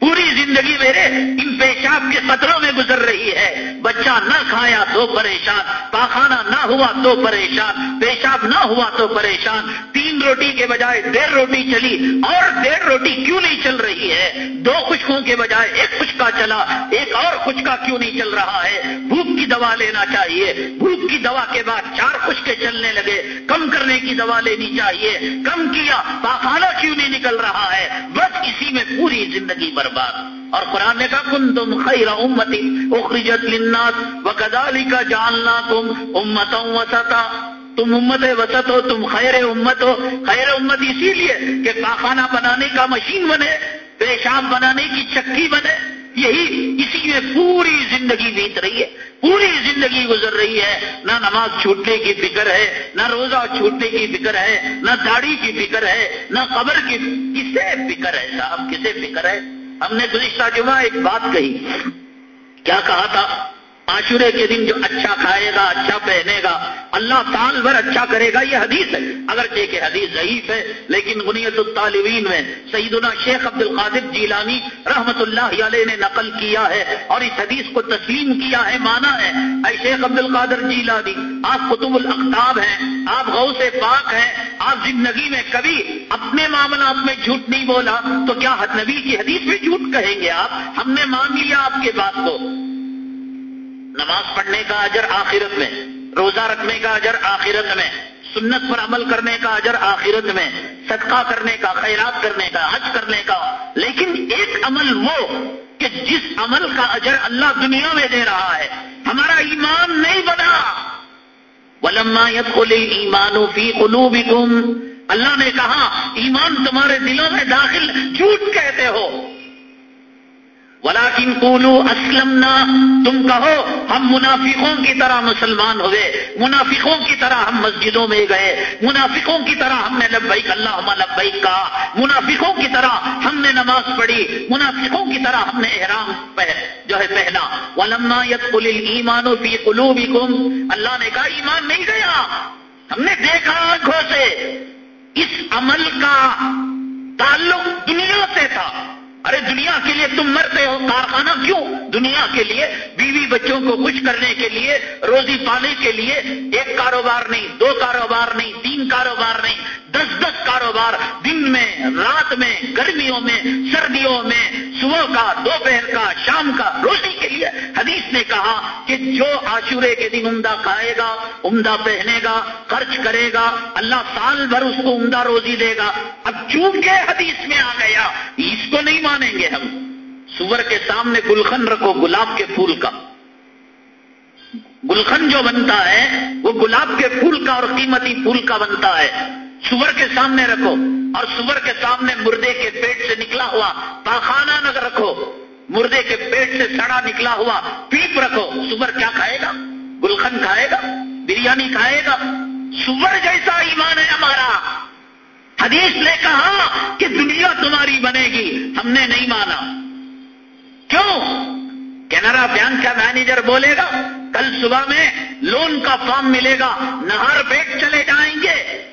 پوری زندگی میرے ان پیشاب کے قطروں میں گزر رہی ہے۔ بچہ نہ کھایا تو پریشان، پاخانہ نہ ہوا تو پریشان، پیشاب نہ ہوا تو پریشان۔ تین روٹی کے بجائے ڈیڑھ روٹی چلی اور ڈیڑھ روٹی کیوں نہیں چل رہی ہے؟ دو خشکوں کے بجائے ایک خشکا چلا، ایک اور خشکا کیوں نہیں چل رہا ہے؟ بھوک کی دوا لینا چاہیے۔ بھوک کی دوا کے بعد چار خشکے چلنے لگے۔ کم کرنے کی دوا لینی چاہیے۔ کم کیا، پاخانہ کیوں نہیں نکل رہا ہے؟ بس اسی میں پوری زندگی بر برباد اور قرآن نے کہا کن تم خیر امتی اخرجت للناس وکدالی کا جاننا تم امتوں وسطا۔ تم امت وسط ہو، تم خیر امت ہو۔ خیر امت اسی لیے کہ پاخانہ بنانے کا مشین بنے، پیشاب بنانے کی چکی بنے۔ یہی اسی میں پوری زندگی بیت رہی ہے، پوری زندگی گزر رہی ہے۔ نہ نماز چھوٹنے کی فکر ہے، نہ روزہ چھوٹنے کی فکر ہے، نہ داڑھی کی فکر ہے، نہ قبر کی، کسے فکر ہے صاحب، کسے فکر ہے؟ ہم نے گزشتہ جمعہ ایک بات کہی۔ کیا کہا تھا؟ عاشورے کے دن جو اچھا کھائے گا اچھا پہنے گا، اللہ سال بھر اچھا کرے گا، یہ حدیث ہے۔ اگرچہ کہ حدیث ضعیف ہے، لیکن غنیت الطالبین میں سیدنا شیخ عبد القادر جیلانی رحمت اللہ علیہ نے نقل کیا ہے اور اس حدیث کو تسلیم کیا ہے، مانا ہے، اے شیخ عبد القادر جیلانی، آپ قطب الاختاب ہیں، آپ غو سے پاک ہیں، آپ زندگی میں کبھی اپنے معاملات میں جھوٹ نہیں بولا، تو کیا نبی کی حدیث میں جھوٹ کہیں گے آپ؟ ہم نے مان لیا آپ کے بات کو۔ نماز پڑھنے کا اجر آخرت میں، روزہ رکھنے کا اجر آخرت میں، سنت پر عمل کرنے کا اجر آخرت میں، صدقہ کرنے کا، خیرات کرنے کا، حج کرنے کا۔ لیکن ایک عمل وہ کہ جس عمل کا اجر اللہ دنیا میں دے رہا ہے، ہمارا ایمان نہیں بنا۔ ولما يدخل ایمان فی قلوبکم اللہ نے کہا، ایمان تمہارے دلوں میں داخل جھوٹ کہتے ہو۔ ولاکن کولو اسلم تم کہو، ہم منافقوں کی طرح مسلمان ہوئے، منافقوں کی طرح ہم مسجدوں میں گئے، منافقوں کی طرح ہم نے لبیک اللہ لبیک کہا، منافقوں کی طرح ہم نے نماز پڑھی، منافقوں کی طرح ہم نے احرام جو ہے پہنا۔ ولما یت ایمان فی قلوبکم اللہ نے کہا، ایمان نہیں گیا۔ ہم نے دیکھا آنکھوں سے۔ اس عمل کا تعلق دنیا سے تھا۔ ارے دنیا کے لیے تم مرتے کارخانہ کیوں دنیا کے لیے، بیوی بچوں کو خوش کرنے کے لیے، روزی پانے کے لیے ایک کاروبار نہیں، دو کاروبار نہیں، تین کاروبار نہیں، دس دس کاروبار دن میں، رات میں، گرمیوں میں، سردیوں میں، صبح کا، دوپہر کا، شام کا، روزی کے لیے۔ حدیث نے کہا کہ جو عاشورے کے دن عمدہ کھائے گا، عمدہ پہنے گا، خرچ کرے گا، اللہ سال بھر اس کو عمدہ روزی دے گا۔ اب چونکہ حدیث میں آ گیا، اس کو نہیں مانیں گے ہم۔ سور کے سامنے گلخن رکھو، گلاب کے پھول کا۔ گلخن جو بنتا ہے، وہ گلاب کے پھول کا اور قیمتی پھول کا بنتا ہے۔ سور کے سامنے رکھو اور سور کے سامنے مردے کے پیٹ سے نکلا ہوا پاخانہ نگر رکھو۔ مردے کے پیٹ سے سڑا نکلا ہوا پیپ رکھو۔ سور کیا کھائے گا؟ گلخن کھائے گا؟ بریانی کھائے گا؟ سور جیسا ایمان ہے ہمارا۔ حدیث نے کہا کہ دنیا تمہاری بنے گی۔ ہم نے نہیں مانا۔ کیوں کینرا بینک کا مینیجر بولے گا، کل صبح میں لون کا فارم ملے گا نہار پیٹ چلے جائیں گے۔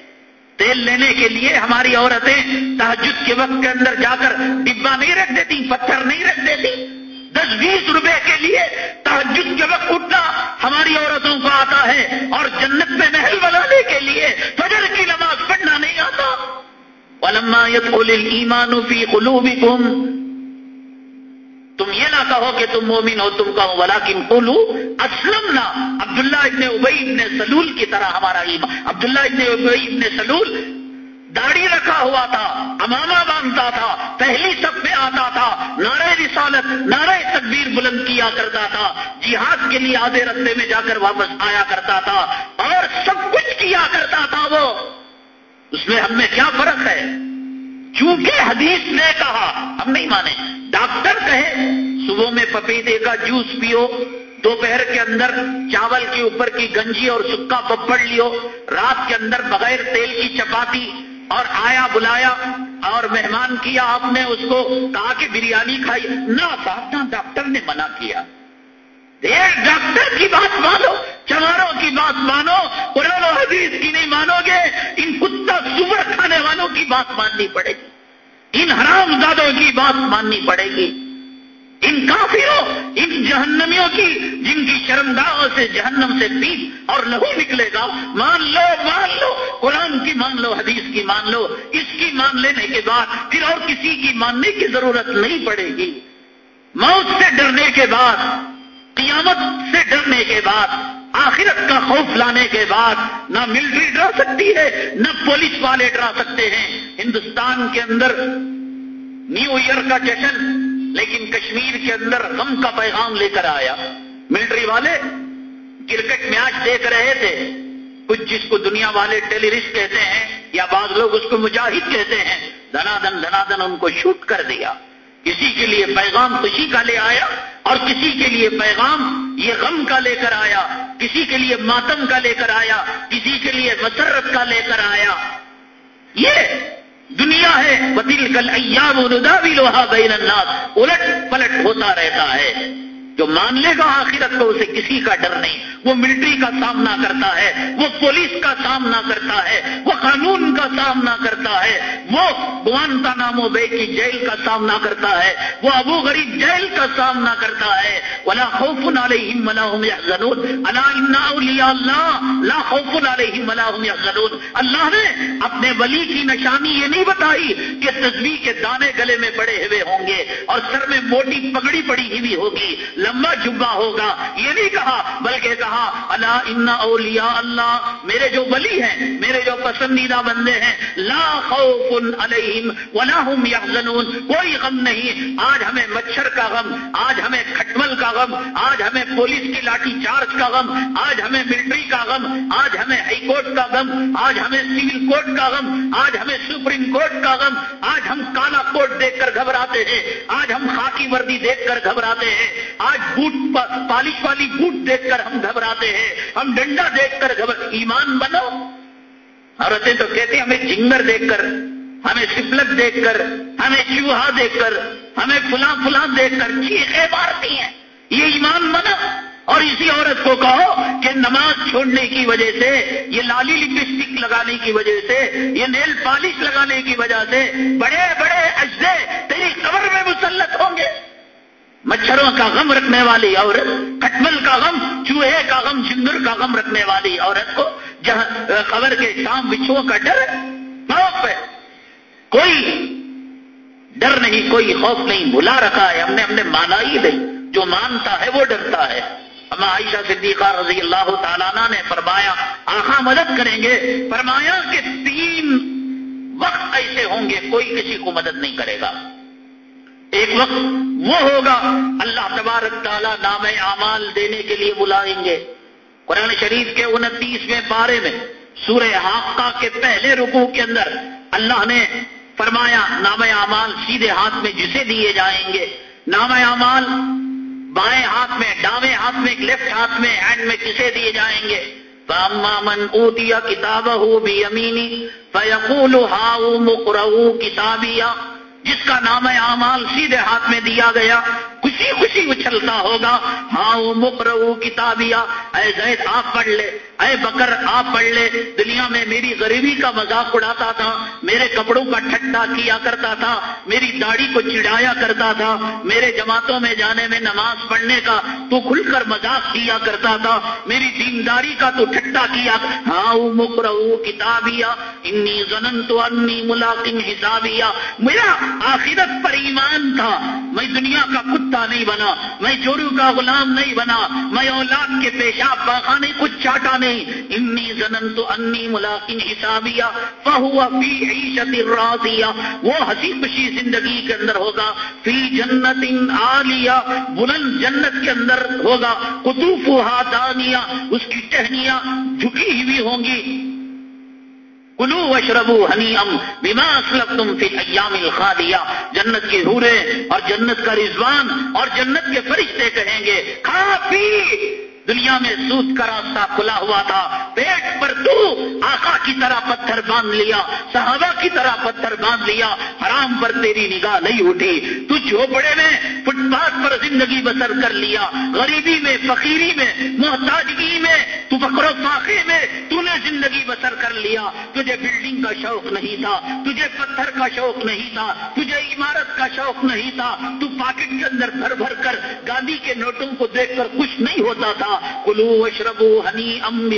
تیل لینے کے لیے ہماری عورتیں تحجد کے وقت کے اندر جا کر ڈبا نہیں رکھ دیتی، پتھر نہیں رکھ دیتی۔ دس بیس روپے کے لیے تحجد کے وقت اٹھنا ہماری عورتوں کو آتا ہے اور جنت میں محل بنانے کے لیے فجر کی نماز پڑھنا نہیں آتا۔ علما ایمان فی قلوبکم تم یہ نہ کہو کہ تم مومن ہو، تم کہو بلا کن اسلم نہ عبداللہ ابن ابئی ابن سلول کی طرح ہمارا ایمان. عبداللہ ابن ابئی ابن سلول داڑھی رکھا ہوا تھا، امامہ باندھتا تھا، پہلی سب میں آتا تھا، نعرہ رسالت، نعرہ تکبیر بلند کیا کرتا تھا، جہاد کے لیے آدھے رستے میں جا کر واپس آیا کرتا تھا اور سب کچھ کیا کرتا تھا وہ۔ اس میں ہم میں کیا فرق ہے؟ چونکہ حدیث نے کہا، ہم نہیں مانے ڈاکٹر کہے، صبح میں پپیتے کا جوس پیو، دوپہر کے اندر چاول کے اوپر کی گنجی اور سکا پپڑ لیو، رات کے اندر بغیر تیل کی چپاتی اور آیا بلایا اور مہمان کیا، آپ نے اس کو کہا کہ بریانی کھائی۔ نہ صاحب نہ، ڈاکٹر نے منع کیا۔ ڈاکٹر کی بات مانو، چماروں کی بات مانو، قرآن و حدیث کی نہیں مانو گے، ان کتا سور کھانے والوں کی بات ماننی پڑے گی۔ ان حرام زادوں کی بات ماننی پڑے گی۔ ان کافروں، ان جہنمیوں کی، جن کی شرمگاہوں سے جہنم سے پیس اور لہو نکلے گا۔ مان لو مان لو، قرآن کی مان لو، حدیث کی مان لو۔ اس کی مان لینے کے بعد پھر اور کسی کی ماننے کی ضرورت نہیں پڑے گی۔ موت سے ڈرنے کے بعد قیامت سے ڈرنے کے بعد، آخرت کا خوف لانے کے بعد، نہ ملٹری ڈرا سکتی ہے، نہ پولیس والے ڈرا سکتے ہیں۔ ہندوستان کے اندر نیو ایئر کا جشن، لیکن کشمیر کے اندر غم کا پیغام لے کر آیا۔ ملٹری والے کرکٹ میچ دیکھ رہے تھے۔ کچھ جس کو دنیا والے ٹیلیرسٹ کہتے ہیں، یا بعض لوگ اس کو مجاہد کہتے ہیں۔ دھنا دن دھنا دن ان کو شوٹ کر دیا۔ کسی کے لیے پیغام خوشی کا لے آیا اور کسی کے لیے پیغام یہ غم کا لے کر آیا، کسی کے لیے ماتم کا لے کر آیا، کسی کے لیے مسرت کا لے کر آیا۔ یہ دنیا ہے بدل کل ایام لوہا بین الناس الٹ پلٹ ہوتا رہتا ہے۔ جو مان لے گا آخرت کو اسے کسی کا ڈر نہیں۔ وہ ملٹری کا سامنا کرتا ہے، وہ پولیس کا سامنا کرتا ہے، وہ قانون کا سامنا کرتا ہے۔ وہ گوانتا نامو بے کی جیل کا سامنا کرتا ہے، وہ ابو غریب جیل کا سامنا کرتا ہے۔ ولا خوف علیہم ولا هم يحزنون الا ان اولیاء اللہ لا خوف علیہم ولا هم يحزنون اللہ نے اپنے ولی کی نشانی یہ نہیں بتائی کہ تصویر کے دانے گلے میں پڑے ہوئے ہوں گے اور سر میں موٹی پگڑی پڑی ہوئی ہوگی۔ لمبا جبا ہوگا، یہ نہیں کہا، بلکہ کہا اللہ ان اولیاء اللہ میرے جو ولی ہیں، میرے جو پسندیدہ بندے ہیں، لا خوف علیہم ولا هم يحزنون کوئی غم نہیں۔ آج ہمیں مچھر کا غم، آج ہمیں کھٹمل کا غم، آج ہمیں پولیس کی لاٹھی چارج کا غم، آج ہمیں ملٹری کا غم، آج ہمیں ہائی کورٹ کا غم، آج ہمیں سول کورٹ کا غم، آج ہمیں سپریم کورٹ کا غم، آج ہم کالا کوٹ دیکھ کر گھبراتے ہیں، آج ہم خاکی وردی دیکھ کر گھبراتے ہیں، آج آج بوٹ پالش والی بوٹ دیکھ کر ہم گھبراتے ہیں۔ ہم ڈنڈا دیکھ کر گھبر ایمان بنو۔ عورتیں تو کہتے ہیں، ہمیں جنگر دیکھ کر، ہمیں سپلک دیکھ کر، ہمیں چوہا دیکھ کر، ہمیں فلاں فلاں دیکھ کر چیخیں مارتی ہیں۔ یہ ایمان بنا اور اسی عورت کو کہو کہ نماز چھوڑنے کی وجہ سے، یہ لالی لپسٹک لگانے کی وجہ سے، یہ نیل پالش لگانے کی وجہ سے بڑے بڑے اجزے تیری قبر میں مسلط ہوں گے۔ مچھروں کا غم رکھنے والی عورت، کٹمل کا غم، چوہے کا غم جندر کا غم رکھنے والی عورت کو جہاں خبر کے شام بچھو کا ڈر خوف ہے۔ کوئی ڈر نہیں، کوئی خوف نہیں، بھلا رکھا ہے، ہم نے ہم نے مانا ہی نہیں۔ جو مانتا ہے، وہ ڈرتا ہے۔ ہم عائشہ صدیقہ رضی اللہ تعالیٰ نے فرمایا، آخا مدد کریں گے؟ فرمایا کہ تین وقت ایسے ہوں گے، کوئی کسی کو مدد نہیں کرے گا۔ ایک وقت وہ ہوگا اللہ تبارک تعالیٰ نام اعمال دینے کے لیے بلائیں گے۔ قرآن شریف کے انتیسویں پارے میں سورہ حاقہ کے پہلے رکوع کے اندر اللہ نے فرمایا، نام اعمال سیدھے ہاتھ میں جسے دیے جائیں گے۔ نام اعمال بائیں ہاتھ میں، ڈاویں ہاتھ میں، لیفٹ ہاتھ میں، ہینڈ میں کسے دیے جائیں گے۔ من اوتیا کتاب ہو بھی امینی فیقول ہاؤ مکرو کتابیا جس کا نام اعمال سیدھے ہاتھ میں دیا گیا۔ خوشی خوشی اچھلتا ہوگا۔ ہاں وہ مکرو کتابیا اے زید، آپ پڑھ لے۔ اے بکر، آپ پڑھ لے۔ دنیا میں میری غریبی کا مذاق اڑاتا تھا۔ میرے کپڑوں کا ٹھٹا کیا کرتا تھا۔ میری داڑھی کو چڑھایا کرتا تھا۔ میرے جماعتوں میں جانے میں نماز پڑھنے کا تو کھل کر مذاق کیا کرتا تھا۔ میری دینداری کا تو ٹھٹا کیا۔ ہاں مکرو کتابیا انی زنن تو انی ملاقم حسابیا میرا آخرت پر ایمان تھا۔ میں دنیا کا کتا نہیں بنا، میں چورو کا غلام نہیں بنا، میں اولاد کے پیشاب باخانے کچھ چاٹا نہیں۔ انی زنن تو انی ملاقن حسابیا فہو فی عیشت راضیہ۔ وہ ہنسی خوشی زندگی کے اندر ہوگا، فی جنت عالیہ۔ بلند جنت کے اندر ہوگا قطوف دانیہ۔ اس کی ٹہنیاں جھکی ہوئی ہوں گی۔ کلو وشربو ہنی ام بیما اسلف تم پھر ایام الخالیہ۔ جنت کے حورے اور جنت کا رضوان اور جنت کے فرشتے کہیں گے کھا پی دنیا میں سود کا راستہ کھلا ہوا تھا۔ پیٹ پر تو آقا کی طرح پتھر باندھ لیا، صحابہ کی طرح پتھر باندھ لیا۔ حرام پر تیری نگاہ نہیں اٹھی۔ تو جھوپڑے میں فٹ پاتھ پر زندگی بسر کر لیا۔ غریبی میں، فقیری میں، محتاجگی میں، تو فکر و فاقے میں تو نے زندگی بسر کر لیا۔ تجھے بلڈنگ کا شوق نہیں تھا، تجھے پتھر کا شوق نہیں تھا، تجھے عمارت کا شوق نہیں تھا۔ تو پاکٹ کے اندر بھر بھر کر گاندھی کے نوٹوں کو دیکھ کر خوش نہیں ہوتا تھا۔ کلو اشربو ہنی ام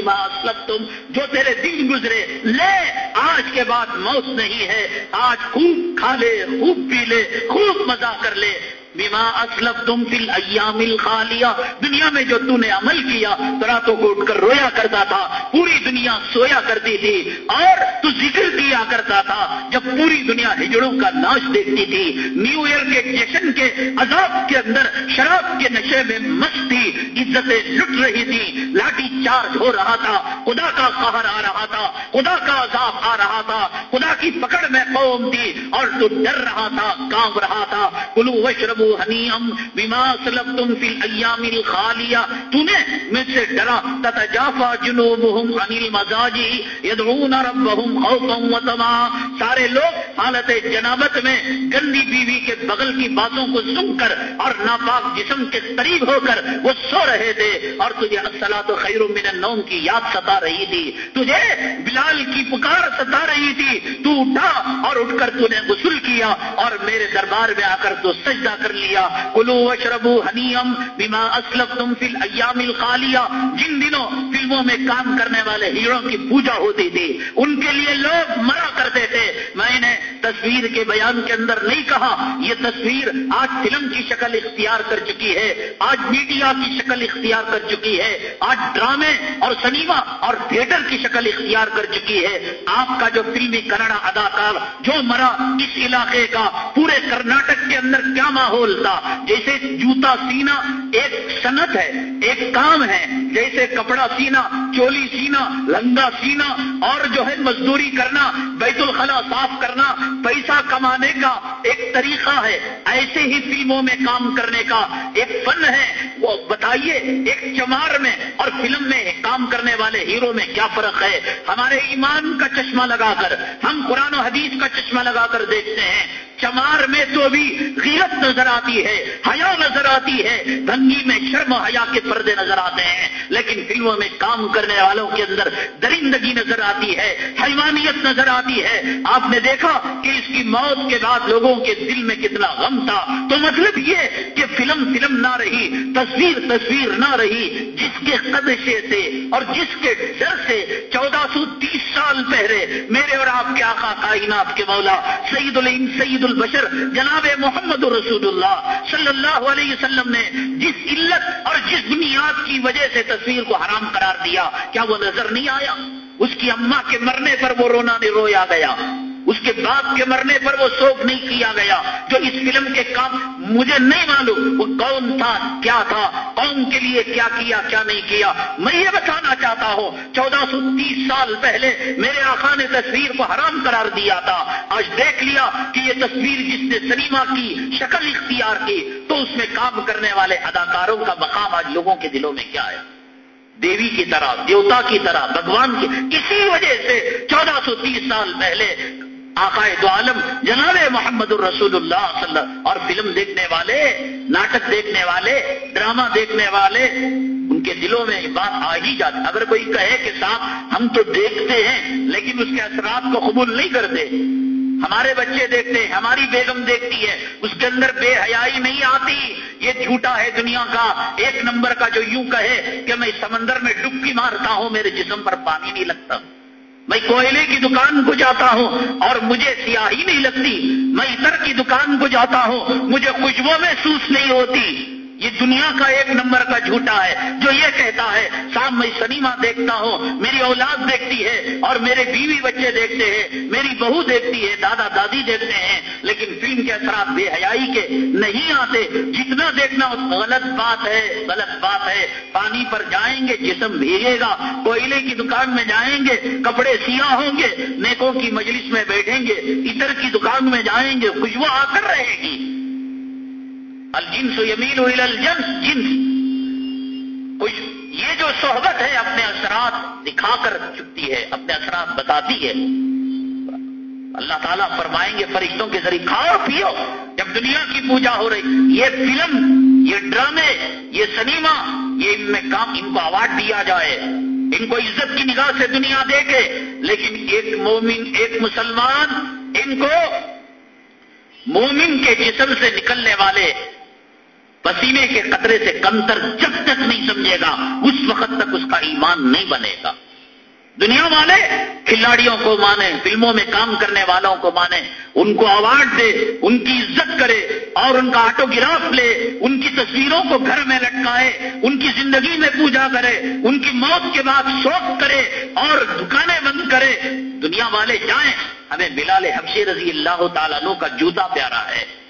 سب تم جو تیرے دن گزرے، لے، آج کے بعد موت نہیں ہے۔ آج خوب کھا لے، خوب پی لے، خوب مزہ کر لے۔ بیما اسلف تم فل ایام الخالیہ، دنیا میں جو تو نے عمل کیا، راتوں کو اٹھ کر رویا کرتا تھا، پوری دنیا سویا کرتی تھی، اور تو ذکر کیا کرتا تھا، جب پوری دنیا ہجڑوں کا ناش دیکھتی تھی، نیو ایئر کے جشن کے عذاب کے اندر، شراب کے نشے میں مستی عزتیں لٹ رہی تھی، لاٹھی چارج ہو رہا تھا، خدا کا قہر آ رہا تھا، خدا کا عذاب آ رہا تھا، خدا کی پکڑ میں قوم تھی، اور تو ڈر رہا تھا کام رہا تھا کلو وشربو ہنیم بیما سلبتم فی ایام الخالیہ۔ تو نے مجھ سے ڈرا۔ تتجافا جنوبہم عن المزاجی، یدعون ربہم خوفا و تما سارے لوگ حالت جنابت میں گندی بیوی کے بغل کی باتوں کو سن کر اور ناپاک جسم کے قریب ہو کر وہ سو رہے تھے۔ اور تجھے اصلا تو خیر من النوم کی یاد ستا رہی تھی۔ تجھے بلال کی پکار ستا رہی تھی۔ تو اٹھا اور اٹھ کر تو نے غسل کیا اور میرے دربار میں آ کر تو سجدہ کر لیا کلو اشربو ہنیم بیما اسلف تم فل ایام الخالیہ جن دنوں فلموں میں کام کرنے والے ہیرو کی پوجا ہوتی تھی، ان کے لیے لوگ مرا کرتے تھے۔ میں نے تصویر کے بیان کے اندر نہیں کہا، یہ تصویر آج فلم کی شکل اختیار کر چکی ہے، آج میڈیا کی شکل اختیار کر چکی ہے، آج ڈرامے اور سنیما اور تھیٹر کی شکل اختیار کر چکی ہے۔ آپ کا جو فلمی کنڑا اداکار، جو مرا اس علاقے کا، پورے کرناٹک کے اندر کیا ماحول تھا جیسے جوتا سینا ایک صنعت ہے، ایک کام ہے، جیسے کپڑا سینا، چولی سینا، لنگا سینا، اور جو ہے مزدوری کرنا، بیت الخلا صاف کرنا، پیسہ کمانے کا ایک طریقہ ہے، ایسے ہی فلموں میں کام کرنے کا ایک فن ہے۔ وہ بتائیے، ایک چمار میں اور فلم میں کام کرنے والے ہیرو میں کیا فرق ہے؟ ہمارے ایمان کا چشمہ لگا کر، ہم قرآن و حدیث کا چشمہ لگا کر دیکھتے ہیں۔ چمار میں تو بھی غیرت نظر آتی ہے، حیا نظر آتی ہے۔ بھنگی میں شرم حیا کے پردے نظر آتے ہیں، لیکن فلموں میں کام کرنے والوں کے اندر درندگی نظر آتی ہے، حیوانیت نظر آتی ہے۔ آپ نے دیکھا کہ اس کی موت کے بعد لوگوں کے دل میں کتنا غم تھا۔ تو مطلب یہ کہ فلم فلم نہ رہی، تصویر تصویر نہ رہی، جس کے قدشے سے اور جس کے ڈر سے چودہ سو تیس سال پہلے میرے اور آپ کے آقا کائنات کے مولا سعید العین سعید البشر، جناب محمد رسول اللہ صلی اللہ علیہ وسلم نے جس علت اور جس بنیاد کی وجہ سے تصویر کو حرام قرار دیا، کیا وہ نظر نہیں آیا؟ اس کی اماں کے مرنے پر وہ رونا نے رویا گیا۔ اس کے باپ کے مرنے پر وہ شوق نہیں کیا گیا جو اس فلم کے کام مجھے نہیں معلوم وہ کون تھا، کیا تھا، قوم کے لیے کیا کیا کیا نہیں کیا۔ میں یہ بتانا چاہتا ہوں، چودہ سو تیس سال پہلے میرے آخا نے تصویر کو حرام قرار دیا تھا۔ آج دیکھ لیا کہ یہ تصویر جس نے سنیما کی شکل اختیار کی، تو اس میں کام کرنے والے اداکاروں کا مقام آج لوگوں کے دلوں میں کیا ہے؟ دیوی کی طرح، دیوتا کی طرح، بھگوان کی، اسی وجہ سے چودہ سو تیس سال پہلے آقائے دو عالم، جناب محمد الرسول اللہ صلی اللہ اور فلم دیکھنے والے، ناٹک دیکھنے والے، ڈرامہ دیکھنے والے، ان کے دلوں میں بات آ ہی جاتی۔ اگر کوئی کہے کہ صاحب، ہم تو دیکھتے ہیں، لیکن اس کے اثرات کو قبول نہیں کرتے۔ ہمارے بچے دیکھتے ہیں، ہماری بیگم دیکھتی ہے، اس کے اندر بے حیائی نہیں آتی۔ یہ جھوٹا ہے دنیا کا۔ ایک نمبر کا جو یوں کہے کہ میں سمندر میں ڈبکی مارتا ہوں، میرے جسم پر پانی نہیں لگتا۔ میں کوئلے کی دکان کو جاتا ہوں اور مجھے سیاہی نہیں لگتی، میں اتر کی دکان کو جاتا ہوں، مجھے خوشبو محسوس نہیں ہوتی۔ یہ دنیا کا ایک نمبر کا جھوٹا ہے، جو یہ کہتا ہے، شام میں سنیما دیکھتا ہوں، میری اولاد دیکھتی ہے اور میرے بیوی بچے دیکھتے ہیں، میری بہو دیکھتی ہے، دادا دادی دیکھتے ہیں۔ لیکن فلم کے اثرات بے حیائی کے نہیں آتے۔ جتنا دیکھنا غلط بات ہے، غلط بات ہے۔ پانی پر جائیں گے، جسم بھیگے گا۔ کوئلے کی دکان میں جائیں گے، کپڑے سیاہ ہوں گے، نیکوں کی مجلس میں بیٹھیں گے، اتر کی دکان میں جائیں گے، خوشبو آ کر رہے گی۔ الجنس یمیل الجنس، جنس. کچھ یہ جو صحبت ہے اپنے اثرات دکھا کر چکتی ہے، اپنے اثرات بتاتی ہے، اللہ تعالیٰ فرمائیں گے، فرشتوں کے ذریعے کھاؤ پیو، جب دنیا کی پوجا ہو رہی، یہ فلم، یہ ڈرامے، یہ سنیما، یہ ان میں کام، ان کو اوارڈ دیا جائے۔ ان کو عزت کی نگاہ سے دنیا دیکھے، لیکن ایک مومن، ایک مسلمان، ان کو مومن کے جسم سے نکلنے والے پسینے کے قطرے سے کمتر جب تک نہیں سمجھے گا، اس وقت تک اس کا ایمان نہیں بنے گا۔ دنیا والے کھلاڑیوں کو مانے فلموں میں کام کرنے والوں کو مانے ان کو اوارڈ دے، ان کی عزت کرے اور ان کا آٹوگراف لے، ان کی تصویروں کو گھر میں لٹکائے، ان کی زندگی میں پوجا کرے، ان کی موت کے بعد شوق کرے اور دکانیں بند کرے۔ دنیا والے جائیں، ہمیں بلال حبشی رضی اللہ تعالیٰ کا جوتا پیارا ہے۔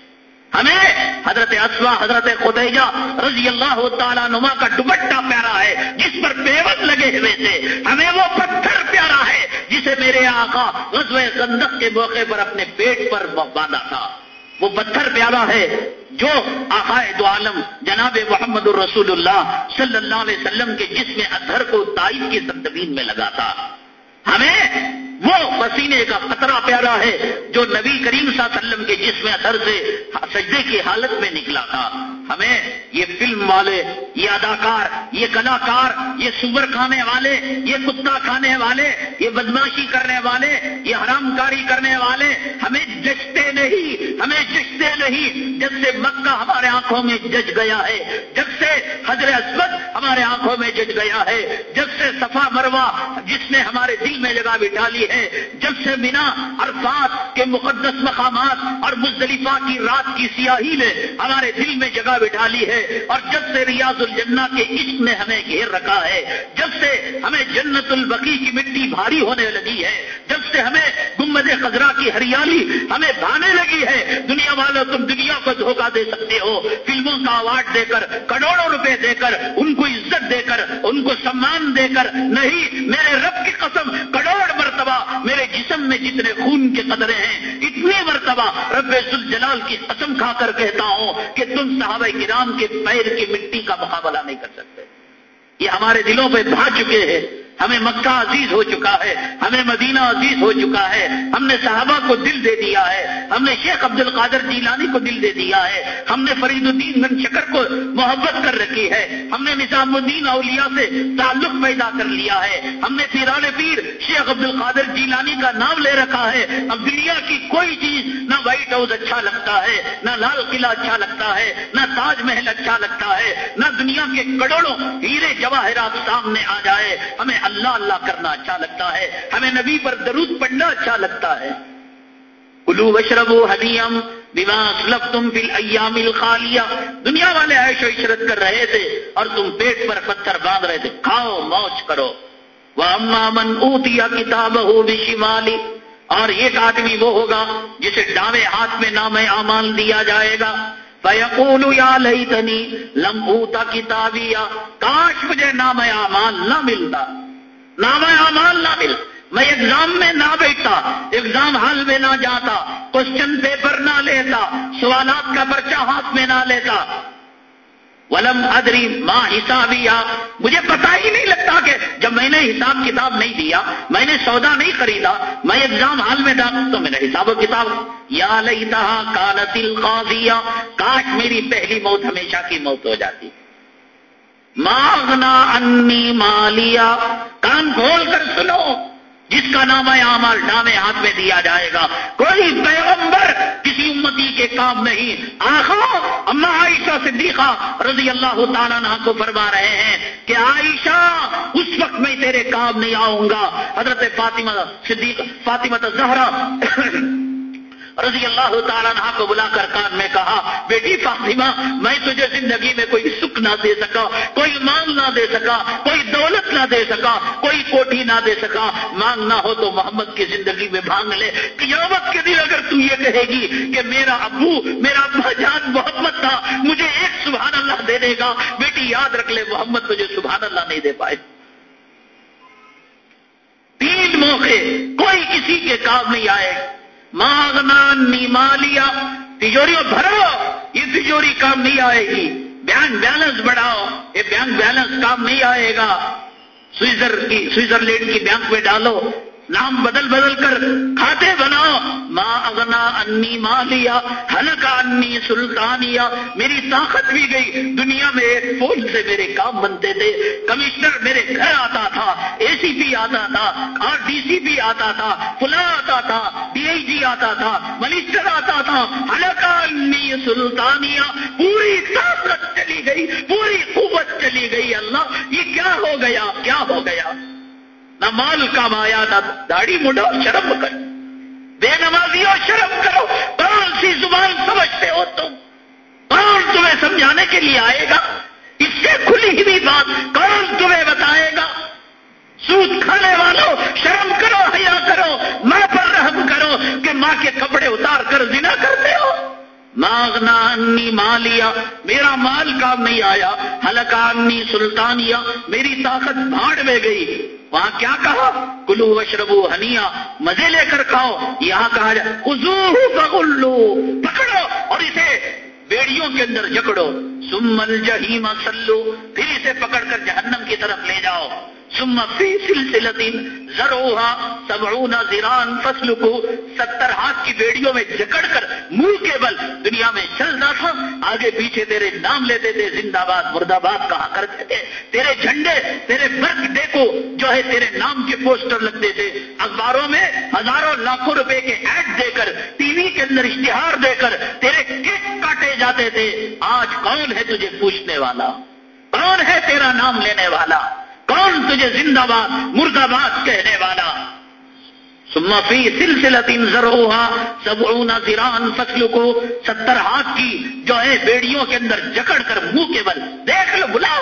حضرت اسوا حضرت خدیجہ رضی اللہ تعالیٰ نما کا دوپٹہ پیارا ہے، جس پر پیوت لگے ہوئے تھے۔ ہمیں وہ پتھر پیارا ہے، جسے میرے آقا غزوہ خندق کے موقع پر اپنے پیٹ پر باندھا تھا۔ وہ پتھر پیارا ہے جو دو عالم جناب محمد الرسول اللہ صلی اللہ علیہ وسلم کے جسم اظہر کو تائید کی سرزمین میں لگا تھا۔ ہمیں وہ پسینے کا خطرہ پیارا ہے جو نبی کریم صلی اللہ علیہ وسلم کے جسم اثر سے سجدے کی حالت میں نکلا تھا۔ ہمیں یہ فلم والے، یہ اداکار، یہ کلاکار، یہ سور کھانے والے، یہ کتا کھانے والے، یہ بدماشی کرنے والے، یہ حرام کاری کرنے والے، ہمیں جچتے نہیں، ہمیں جچتے نہیں۔ جب سے مکہ ہمارے آنکھوں میں جج گیا ہے، جب سے حضر اسمت ہمارے آنکھوں میں جج گیا ہے، جب سے صفا مروا جس نے ہمارے دل میں جگہ بٹھا لی ہے جب سے بنا عرفات کے مقدس مقامات اور مزدلفہ کی رات کی سیاہی نے ہمارے دل میں جگہ بٹھا لی ہے اور جب سے ریاض الجنہ کے عشق نے ہمیں گھیر رکھا ہے، جب سے ہمیں جنت البقی کی مٹی بھاری ہونے لگی ہے، جب سے ہمیں گمد خزرا کی ہریالی ہمیں بھانے لگی ہے، دنیا والوں تم دنیا کو دھوکہ دے سکتے ہو، فلموں کا اوارڈ دے کر، کروڑوں روپے دے کر، ان کو عزت دے کر، ان کو سمان دے کر، نہیں، میرے رب کی قسم، کروڑ مرتبہ میرے جسم میں جتنے خون کے قدرے ہیں، اتنی مرتبہ رب الجلال کی قسم کھا کر کہتا ہوں کہ تم صحابہ کرام کے پیر کی مٹی کا مقابلہ نہیں کر سکتے۔ یہ ہمارے دلوں پہ بھا چکے ہیں۔ ہمیں مکہ عزیز ہو چکا ہے، ہمیں مدینہ عزیز ہو چکا ہے، ہم نے صحابہ کو دل دے دیا ہے، ہم نے شیخ عبد القادر جیلانی کو دل دے دیا ہے، ہم نے فرید الدین گن شکر کو محبت کر رکھی ہے، ہم نے نظام الدین اولیاء سے تعلق پیدا کر لیا ہے، ہم نے پیران پیر شیخ عبد القادر جیلانی کا نام لے رکھا ہے۔ اب دنیا کی کوئی چیز نہ وائٹ ہاؤس اچھا لگتا ہے، نہ لال قلعہ اچھا لگتا ہے، نہ تاج محل اچھا لگتا ہے، نہ دنیا کے کروڑوں ہیرے جواہرات سامنے آ جائے۔ ہمیں اللہ اللہ کرنا اچھا لگتا ہے، ہمیں نبی پر درود پڑھنا اچھا لگتا ہے۔ کلو وشرب حدیم اسلف تم فل ایام الخالیہ۔ دنیا والے عیش و عشرت کر رہے تھے اور تم پیٹ پر پتھر باندھ رہے تھے۔ کھاؤ، موج کرو۔ وہ اما من اوتیا کتاب ہو بھی اور ایک آدمی وہ ہوگا جسے ڈاوے ہاتھ میں نام امال دیا جائے گا۔ یا لئی تنی لمبوتا کتابیا کاش مجھے نام امال نہ ملتا۔ نام اعمال نہ مل۔ میں ایگزام میں نہ بیٹھتا ایگزام ہال میں نہ جاتا کوشچن پیپر نہ لیتا، سوالات کا پرچہ ہاتھ میں نہ لیتا۔ ولم ادری ماں حسابیا۔ مجھے پتا ہی نہیں لگتا کہ جب میں نے حساب کتاب نہیں دیا، میں نے سودا نہیں خریدا، میں ایگزام ہال میں ڈاک تو میرا حساب و کتاب۔ یا لئی تھا کالتل کاش میری پہلی موت ہمیشہ کی موت ہو جاتی۔ ماغنا انی مالیا۔ کان کھول کر سنو، جس کا نام ہے عمل ہاتھ میں دیا جائے گا۔ کوئی پیغمبر کسی امتی کے کام نہیں۔ آخو، اما عائشہ صدیقہ رضی اللہ تعالیٰ نہ کو فرما رہے ہیں کہ عائشہ، اس وقت میں تیرے کام نہیں آؤں گا۔ حضرت فاطمہ صدیق، فاطمہ زہرا رضی اللہ تعالیٰ عنہ کو بلا کر کان میں کہا، بیٹی فاطمہ، میں تجھے زندگی میں کوئی سکھ نہ دے سکا، کوئی مانگ نہ دے سکا، کوئی دولت نہ دے سکا، کوئی کوٹھی نہ دے سکا مانگ نہ ہو تو محمد کی زندگی میں بھانگ لے، قیامت کے دن اگر تو یہ کہے گی کہ میرا ابو، میرا ابا جان محمد تھا، مجھے ایک سبحان اللہ دے دے گا، بیٹی یاد رکھ لے، محمد تجھے سبحان اللہ نہیں دے پائے. تین موقع کوئی کسی کے کام نہیں آئے ماغنا نیمالیا تجوریوں بھرو، یہ تجوری کام نہیں آئے گی۔ بینک بیلنس بڑھاؤ، یہ بینک بیلنس کام نہیں آئے گا۔ سوئٹزر سوئٹزرلینڈ کی بینک میں ڈالو۔ نام بدل بدل کر کھاتے بناؤ ماں اگنا انی ماں لیا ہلکا انی سلطانیا۔ میری طاقت بھی گئی دنیا میں ایک فون سے میرے کام بنتے تھے۔ کمشنر میرے گھر آتا تھا اے سی پی آتا تھا آر ڈی سی پی آتا تھا فلا آتا تھا ڈی آئی جی آتا تھا، منسٹر آتا تھا۔ ہلکا انی سلطانیا، پوری طاقت چلی گئی، پوری قوت چلی گئی۔ اللہ، یہ کیا ہو گیا؟ کیا ہو گیا؟ نہ مال کا مایا، نہ داڑھی مڈو شرم کر۔ بے نمازیوں شرم کرو۔ کون سی زبان سمجھتے ہو تم۔ کون تمہیں سمجھانے کے لیے آئے گا؟ اس سے کھلی ہوئی بات کون تمہیں بتائے گا؟ سود کھانے والوں شرم کرو، حیا کرو۔ ماں پر رحم کرو کہ ماں کے کپڑے اتار کر زنا کرتے ہو۔ ماغنا انی مالیا میرا مال کام نہیں آیا۔ ہلکا انی سلطانیا میری طاقت بھاڑ میں گئی۔ وہاں کیا کہا؟ کلو وشربو ہنیا مزے لے کر کھاؤ۔ یہاں کہا جائے خزو پکڑو اور اسے بیڑیوں کے اندر جکڑو۔ سمل جہیم سلو پھر اسے پکڑ کر جہنم کی طرف لے جاؤ۔ ثم فی سلسلت زروها سبعون زران فصل کو ستر ہاتھ کی بیڑیوں میں جکڑ کر منہ کے بل دنیا میں چلنا تھا۔ آگے پیچھے تیرے نام لیتے تھے، زندہ باد، مرد آباد کہا کرتے تھے؟ تیرے جھنڈے، تیرے برتھ ڈے کو جو ہے تیرے نام کے پوسٹر لگتے تھے۔ اخباروں میں ہزاروں لاکھوں روپے کے ایڈ دے کر، ٹی وی کے اندر اشتہار دے کر تیرے کیک کاٹے جاتے تھے۔ آج کون ہے تجھے پوچھنے والا؟ کون ہے تیرا نام لینے والا؟ کون تجھے زندہ باد مرد آباد کہنے والا؟ سمفی سلسلہ تین زروہا سب اونا فصلوں فصل کو ستر ہاتھ کی جو ہے بیڑیوں کے اندر جکڑ کر منہ کے بل، دیکھ لو، بلاؤ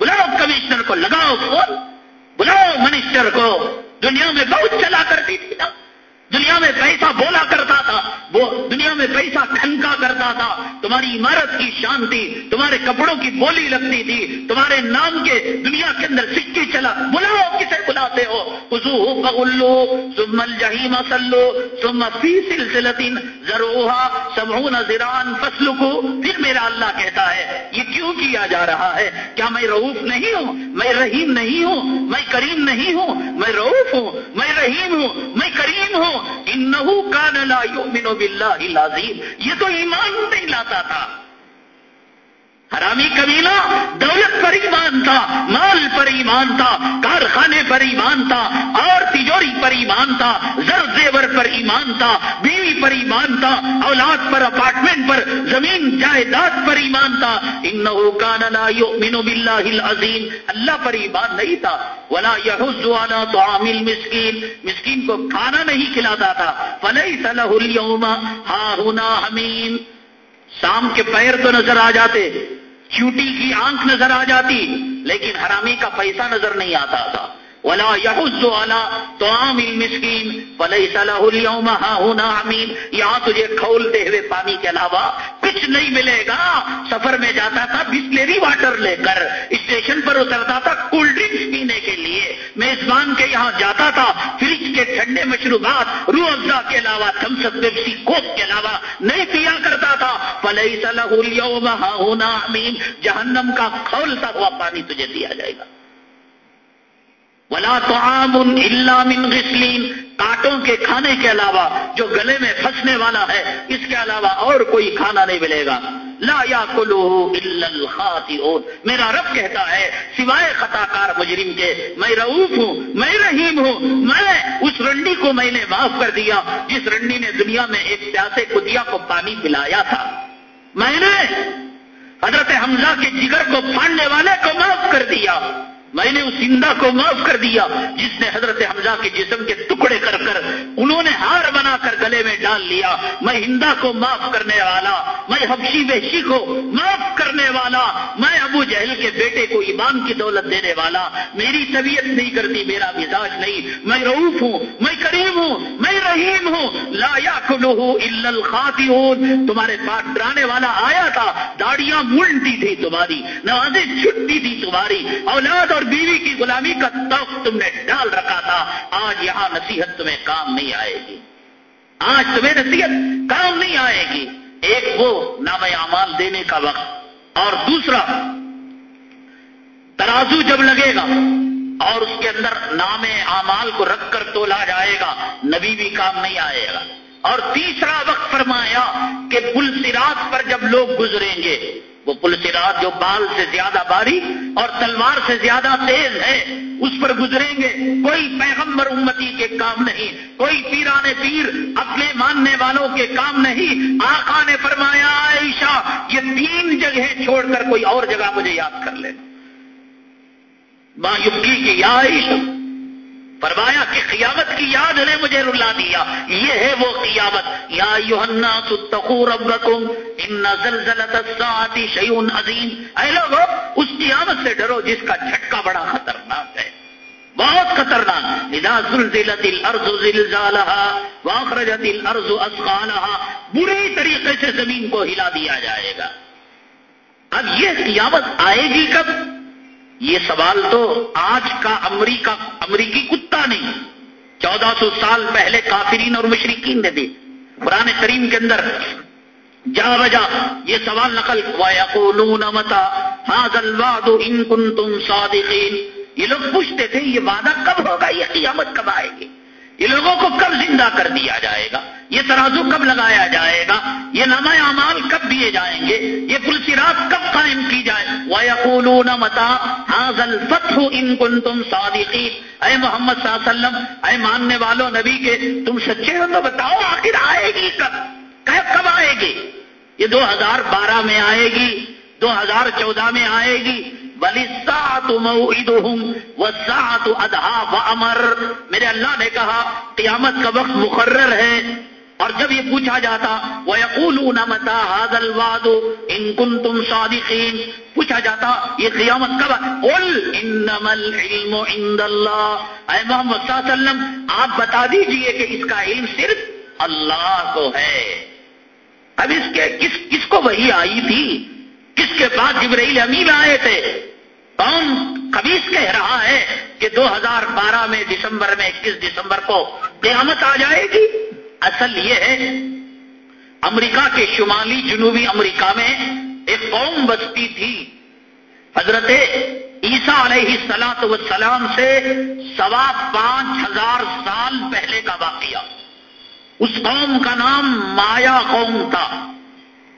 بلاؤ کمشنر کو، لگاؤ فون بلاؤ منسٹر کو، دنیا میں بہت چلا کرتی تھی نا۔ دنیا میں پیسہ بولا کرتا تھا، وہ دنیا میں پیسہ کھنکا کرتا تھا۔ تمہاری عمارت کی شانتی تمہارے کپڑوں کی بولی لگتی تھی، تمہارے نام کے دنیا کے اندر سکے چلا۔ بلاؤ کسے بلاتے ہو؟ پگلو سمل جہی مسلو سم فی سلسلتین زروہا سمعون زران فصل کو پھر میرا اللہ کہتا ہے، یہ کیوں کیا جا رہا ہے؟ کیا میں روف نہیں ہوں؟ میں رحیم نہیں ہوں؟ میں کریم نہیں ہوں؟ میں روف ہوں، میں رحیم ہوں، میں کریم ہوں۔ انہو کان لا یؤمن باللہ العظیم. یہ تو ایمان نہیں لاتا تھا. حرامی کبیلا دولت پر ایمان تھا، مال پر ایمان تھا، کارخانے پر ایمان تھا، اور تجوری پر ایمان تھا زر زیور پر ایمان تھا، بیوی پر ایمان تھا، اولاد پر، اپارٹمنٹ پر، زمین جائیداد پر ایمان تھا۔ ان لا یؤمن باللہ العظیم۔ اللہ پر ایمان نہیں تھا۔ ولا يحز على طعام المسكين مسکین کو کھانا نہیں کھلاتا تھا۔ فليس له اليوم ها ہاں هنا حمیم۔ شام کے پیر تو نظر آ جاتے۔ چوٹی کی آنکھ نظر آ جاتی لیکن حرامی کا پیسہ نظر نہیں آتا تھا۔ ولا یحز والا تو عام مسکین پلئی صلاح ہاں ہونا یہاں تجھے کھولتے ہوئے پانی کے علاوہ کچھ نہیں ملے گا. سفر میں جاتا تھا بسلری واٹر لے کر. اسٹیشن پر اترتا تھا کولڈ ڈرنکس پینے کے لیے. میزبان کے یہاں جاتا تھا فریج کے ٹھنڈے مشروبات، روح افزا کے علاوہ، تھمس پیپسی کوک کے علاوہ نہیں پیا کرتا تھا. پلئی صلاح ہاں ہونا امین جہنم کا کھولتا ہوا پانی تجھے دیا جائے گا. ولا تو من غسلین کانٹوں کے کھانے کے علاوہ جو گلے میں پھنسنے والا ہے، اس کے علاوہ اور کوئی کھانا نہیں ملے گا۔ لا یا کلو میرا رب کہتا ہے، سوائے خطا کار مجرم کے، میں رعوف ہوں، میں رحیم ہوں، میں اس رنڈی کو میں نے معاف کر دیا، جس رنڈی نے دنیا میں ایک پیاسے کدیا کو پانی پلایا تھا۔ میں نے حضرت حمزہ کے جگر کو پھاڑنے والے کو معاف کر دیا۔ میں نے اس ہندا کو معاف کر دیا جس نے حضرت حمزہ کے جسم کے ٹکڑے کر کر انہوں نے ہار بنا کر گلے میں ڈال لیا۔ میں ہندا کو معاف کرنے والا، میں حبشی وحشی کو معاف کرنے والا، میں ابو جہل کے بیٹے کو ایمان کی دولت دینے والا۔ میری طبیعت نہیں کرتی، میرا مزاج نہیں۔ میں روف ہوں، میں کریم ہوں، میں رحیم ہوں۔ لا یا کلو الخاطی تمہارے پاس ڈرانے والا آیا تھا، داڑیاں ملتی تھی تمہاری، نوازیں چھٹتی تھی تمہاری۔ اولاد اور اور بیوی کی غلامی کا توق تم نے ڈال رکھا تھا، آج یہاں نصیحت تمہیں کام نہیں آئے گی۔ آج تمہیں نصیحت کام نہیں آئے گی۔ ایک وہ نام اعمال دینے کا وقت۔ اور دوسرا، ترازو جب لگے گا اور اس کے اندر نام اعمال کو رکھ کر تولا جائے گا، نبی بھی کام نہیں آئے گا۔ اور تیسرا وقت فرمایا کہ پل سراط پر جب لوگ گزریں گے وہ پل سراج جو بال سے زیادہ باری اور تلوار سے زیادہ تیز ہے، اس پر گزریں گے۔ کوئی پیغمبر امتی کے کام نہیں، کوئی پیران پیر اپنے ماننے والوں کے کام نہیں۔ آقا نے فرمایا، عائشہ، یہ تین جگہ چھوڑ کر کوئی اور جگہ مجھے یاد کر لینا ماں یوگی کی یا عائشہ فرمایا کہ قیامت کی یاد نے مجھے رلا دیا۔ یہ ہے وہ قیامت۔ یا یوحنا ستقو ربکم ان زلزلت الساعتی شیون عظیم۔ اے لوگو، اس قیامت سے ڈرو جس کا جھٹکا بڑا خطرناک ہے۔ بہت خطرناک۔ اذا زلزلت الارض زلزالها واخرجت الارض اسقالها بری طریقے سے زمین کو ہلا دیا جائے گا۔ اب یہ قیامت آئے گی کب؟ یہ سوال تو آج کا امریکہ امریکی کتا نہیں۔ چودہ سو سال پہلے کافرین اور مشرقین نے دی۔ قرآن کریم کے اندر جا بجا یہ سوال نقل وَيَقُولُونَ مَتَا هَذَا الْوَعْدُ إِن صَادِقِينَ؟ یہ لوگ پوچھتے تھے، یہ وعدہ کب ہوگا؟ یہ قیامت کب آئے یہ لوگوں کو کب زندہ کر دیا جائے گا؟ یہ ترازو کب لگایا جائے گا؟ یہ نام اعمال کب دیے جائیں گے؟ یہ کل سراط کب قائم کی جائے؟ وَيَقُولُونَ مَتَا هَذَا الْفَتْحُ إِن كُنتُمْ صَادِقِينَ۔ اے محمد صلی اللہ علیہ وسلم، اے ماننے والوں نبی کے، تم سچے ہو تو بتاؤ آخر آئے گی کب؟ کب آئے گی؟ یہ دو ہزار بارہ میں آئے گی، دو ہزار چودہ میں آئے گی بلی سات وہ سات ادھا و امر میرے اللہ نے کہا، قیامت کا وقت مقرر ہے۔ اور جب یہ پوچھا جاتا وہ یقول متا حاضل واد ان کن تم صادقین پوچھا جاتا، یہ قیامت کب انمل علم عند اللہ اے محمد صلی اللہ علیہ وسلم، آپ بتا دیجیے کہ اس کا علم صرف اللہ کو ہے۔ اب اس کے، کس کس کو وہی آئی تھی؟ کس کے بعد جبرائیل امین آئے تھے؟ کون خبیص کہہ رہا ہے کہ دو ہزار بارہ میں دسمبر میں اکیس دسمبر کو قیامت آ جائے گی۔ اصل یہ ہے، امریکہ کے شمالی جنوبی امریکہ میں ایک قوم بستی تھی۔ حضرت عیسیٰ علیہ سلاط وسلام سے سوا پانچ ہزار سال پہلے کا واقعہ۔ اس قوم کا نام مایا قوم تھا۔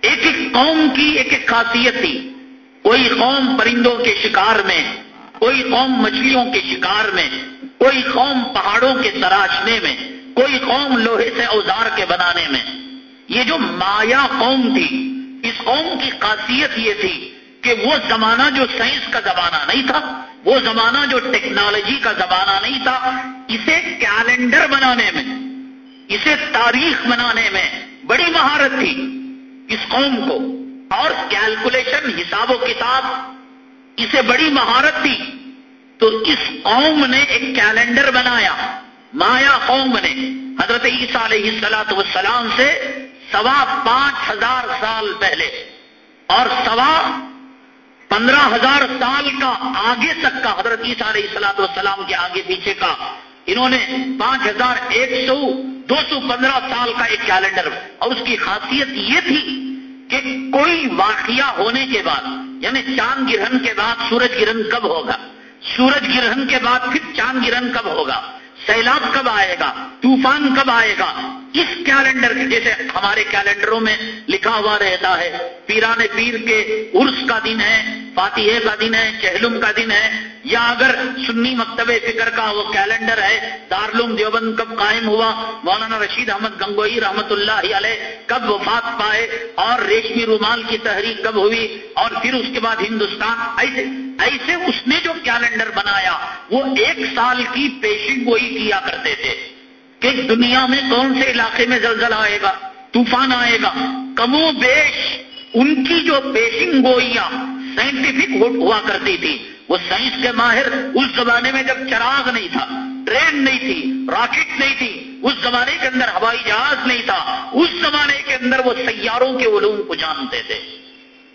ایک ایک قوم کی ایک ایک خاصیت تھی۔ کوئی قوم پرندوں کے شکار میں، کوئی قوم مچھلیوں کے شکار میں، کوئی قوم پہاڑوں کے تراشنے میں، کوئی قوم لوہے سے اوزار کے بنانے میں۔ یہ جو مایا قوم تھی، اس قوم کی خاصیت یہ تھی کہ وہ زمانہ جو سائنس کا زمانہ نہیں تھا، وہ زمانہ جو ٹیکنالوجی کا زمانہ نہیں تھا، اسے کیلنڈر بنانے میں، اسے تاریخ بنانے میں بڑی مہارت تھی اس قوم کو۔ اور کیلکولیشن، حساب و کتاب، اسے بڑی مہارت تھی تو اس قوم نے ایک کیلنڈر بنایا، مایا قوم نے۔ حضرت عیسیٰ علیہ السلاط والسلام سے سوا پانچ ہزار سال پہلے اور سوا پندرہ ہزار سال کا آگے تک کا حضرت عیسیٰ علیہ السلاط والسلام کے آگے پیچھے کا، انہوں نے پانچ ہزار ایک سو دو سو پندرہ سال کا ایک کیلنڈر، اور اس کی خاصیت یہ تھی کہ کوئی واقعہ ہونے کے بعد یعنی چاند گرہن کے بعد سورج گرہن کب ہوگا؟ سورج گرہن کے بعد پھر چاند گرہن کب ہوگا؟ سیلاب کب آئے گا؟ طوفان کب آئے گا؟ اس کیلنڈر جیسے ہمارے کیلنڈروں میں لکھا ہوا رہتا ہے، پیران پیر کے عرس کا دن ہے، فاتحے کا دن ہے، چہلم کا دن ہے یا اگر سنی مکتب فکر کا وہ کیلنڈر ہے، دارالعلوم دیوبند کب قائم ہوا؟ مولانا رشید احمد گنگوئی رحمت اللہ علیہ کب وفات پائے؟ اور ریشمی رومال کی تحریک کب ہوئی؟ اور پھر اس کے بعد ہندوستان، ایسے ایسے اس نے جو کیلنڈر بنایا، وہ ایک سال کی پیشن گوئی کیا کرتے تھے کہ دنیا میں کون سے علاقے میں زلزلہ آئے گا، طوفان آئے گا، کم و بیش ان کی جو پیشن گوئیاں سائنٹیفک ہوا کرتی تھی وہ سائنس کے ماہر اس زمانے میں جب چراغ نہیں تھا، ٹرین نہیں تھی، راکٹ نہیں تھی، اس زمانے کے اندر ہوائی جہاز نہیں تھا، اس زمانے کے اندر وہ سیاروں کے علوم کو جانتے تھے۔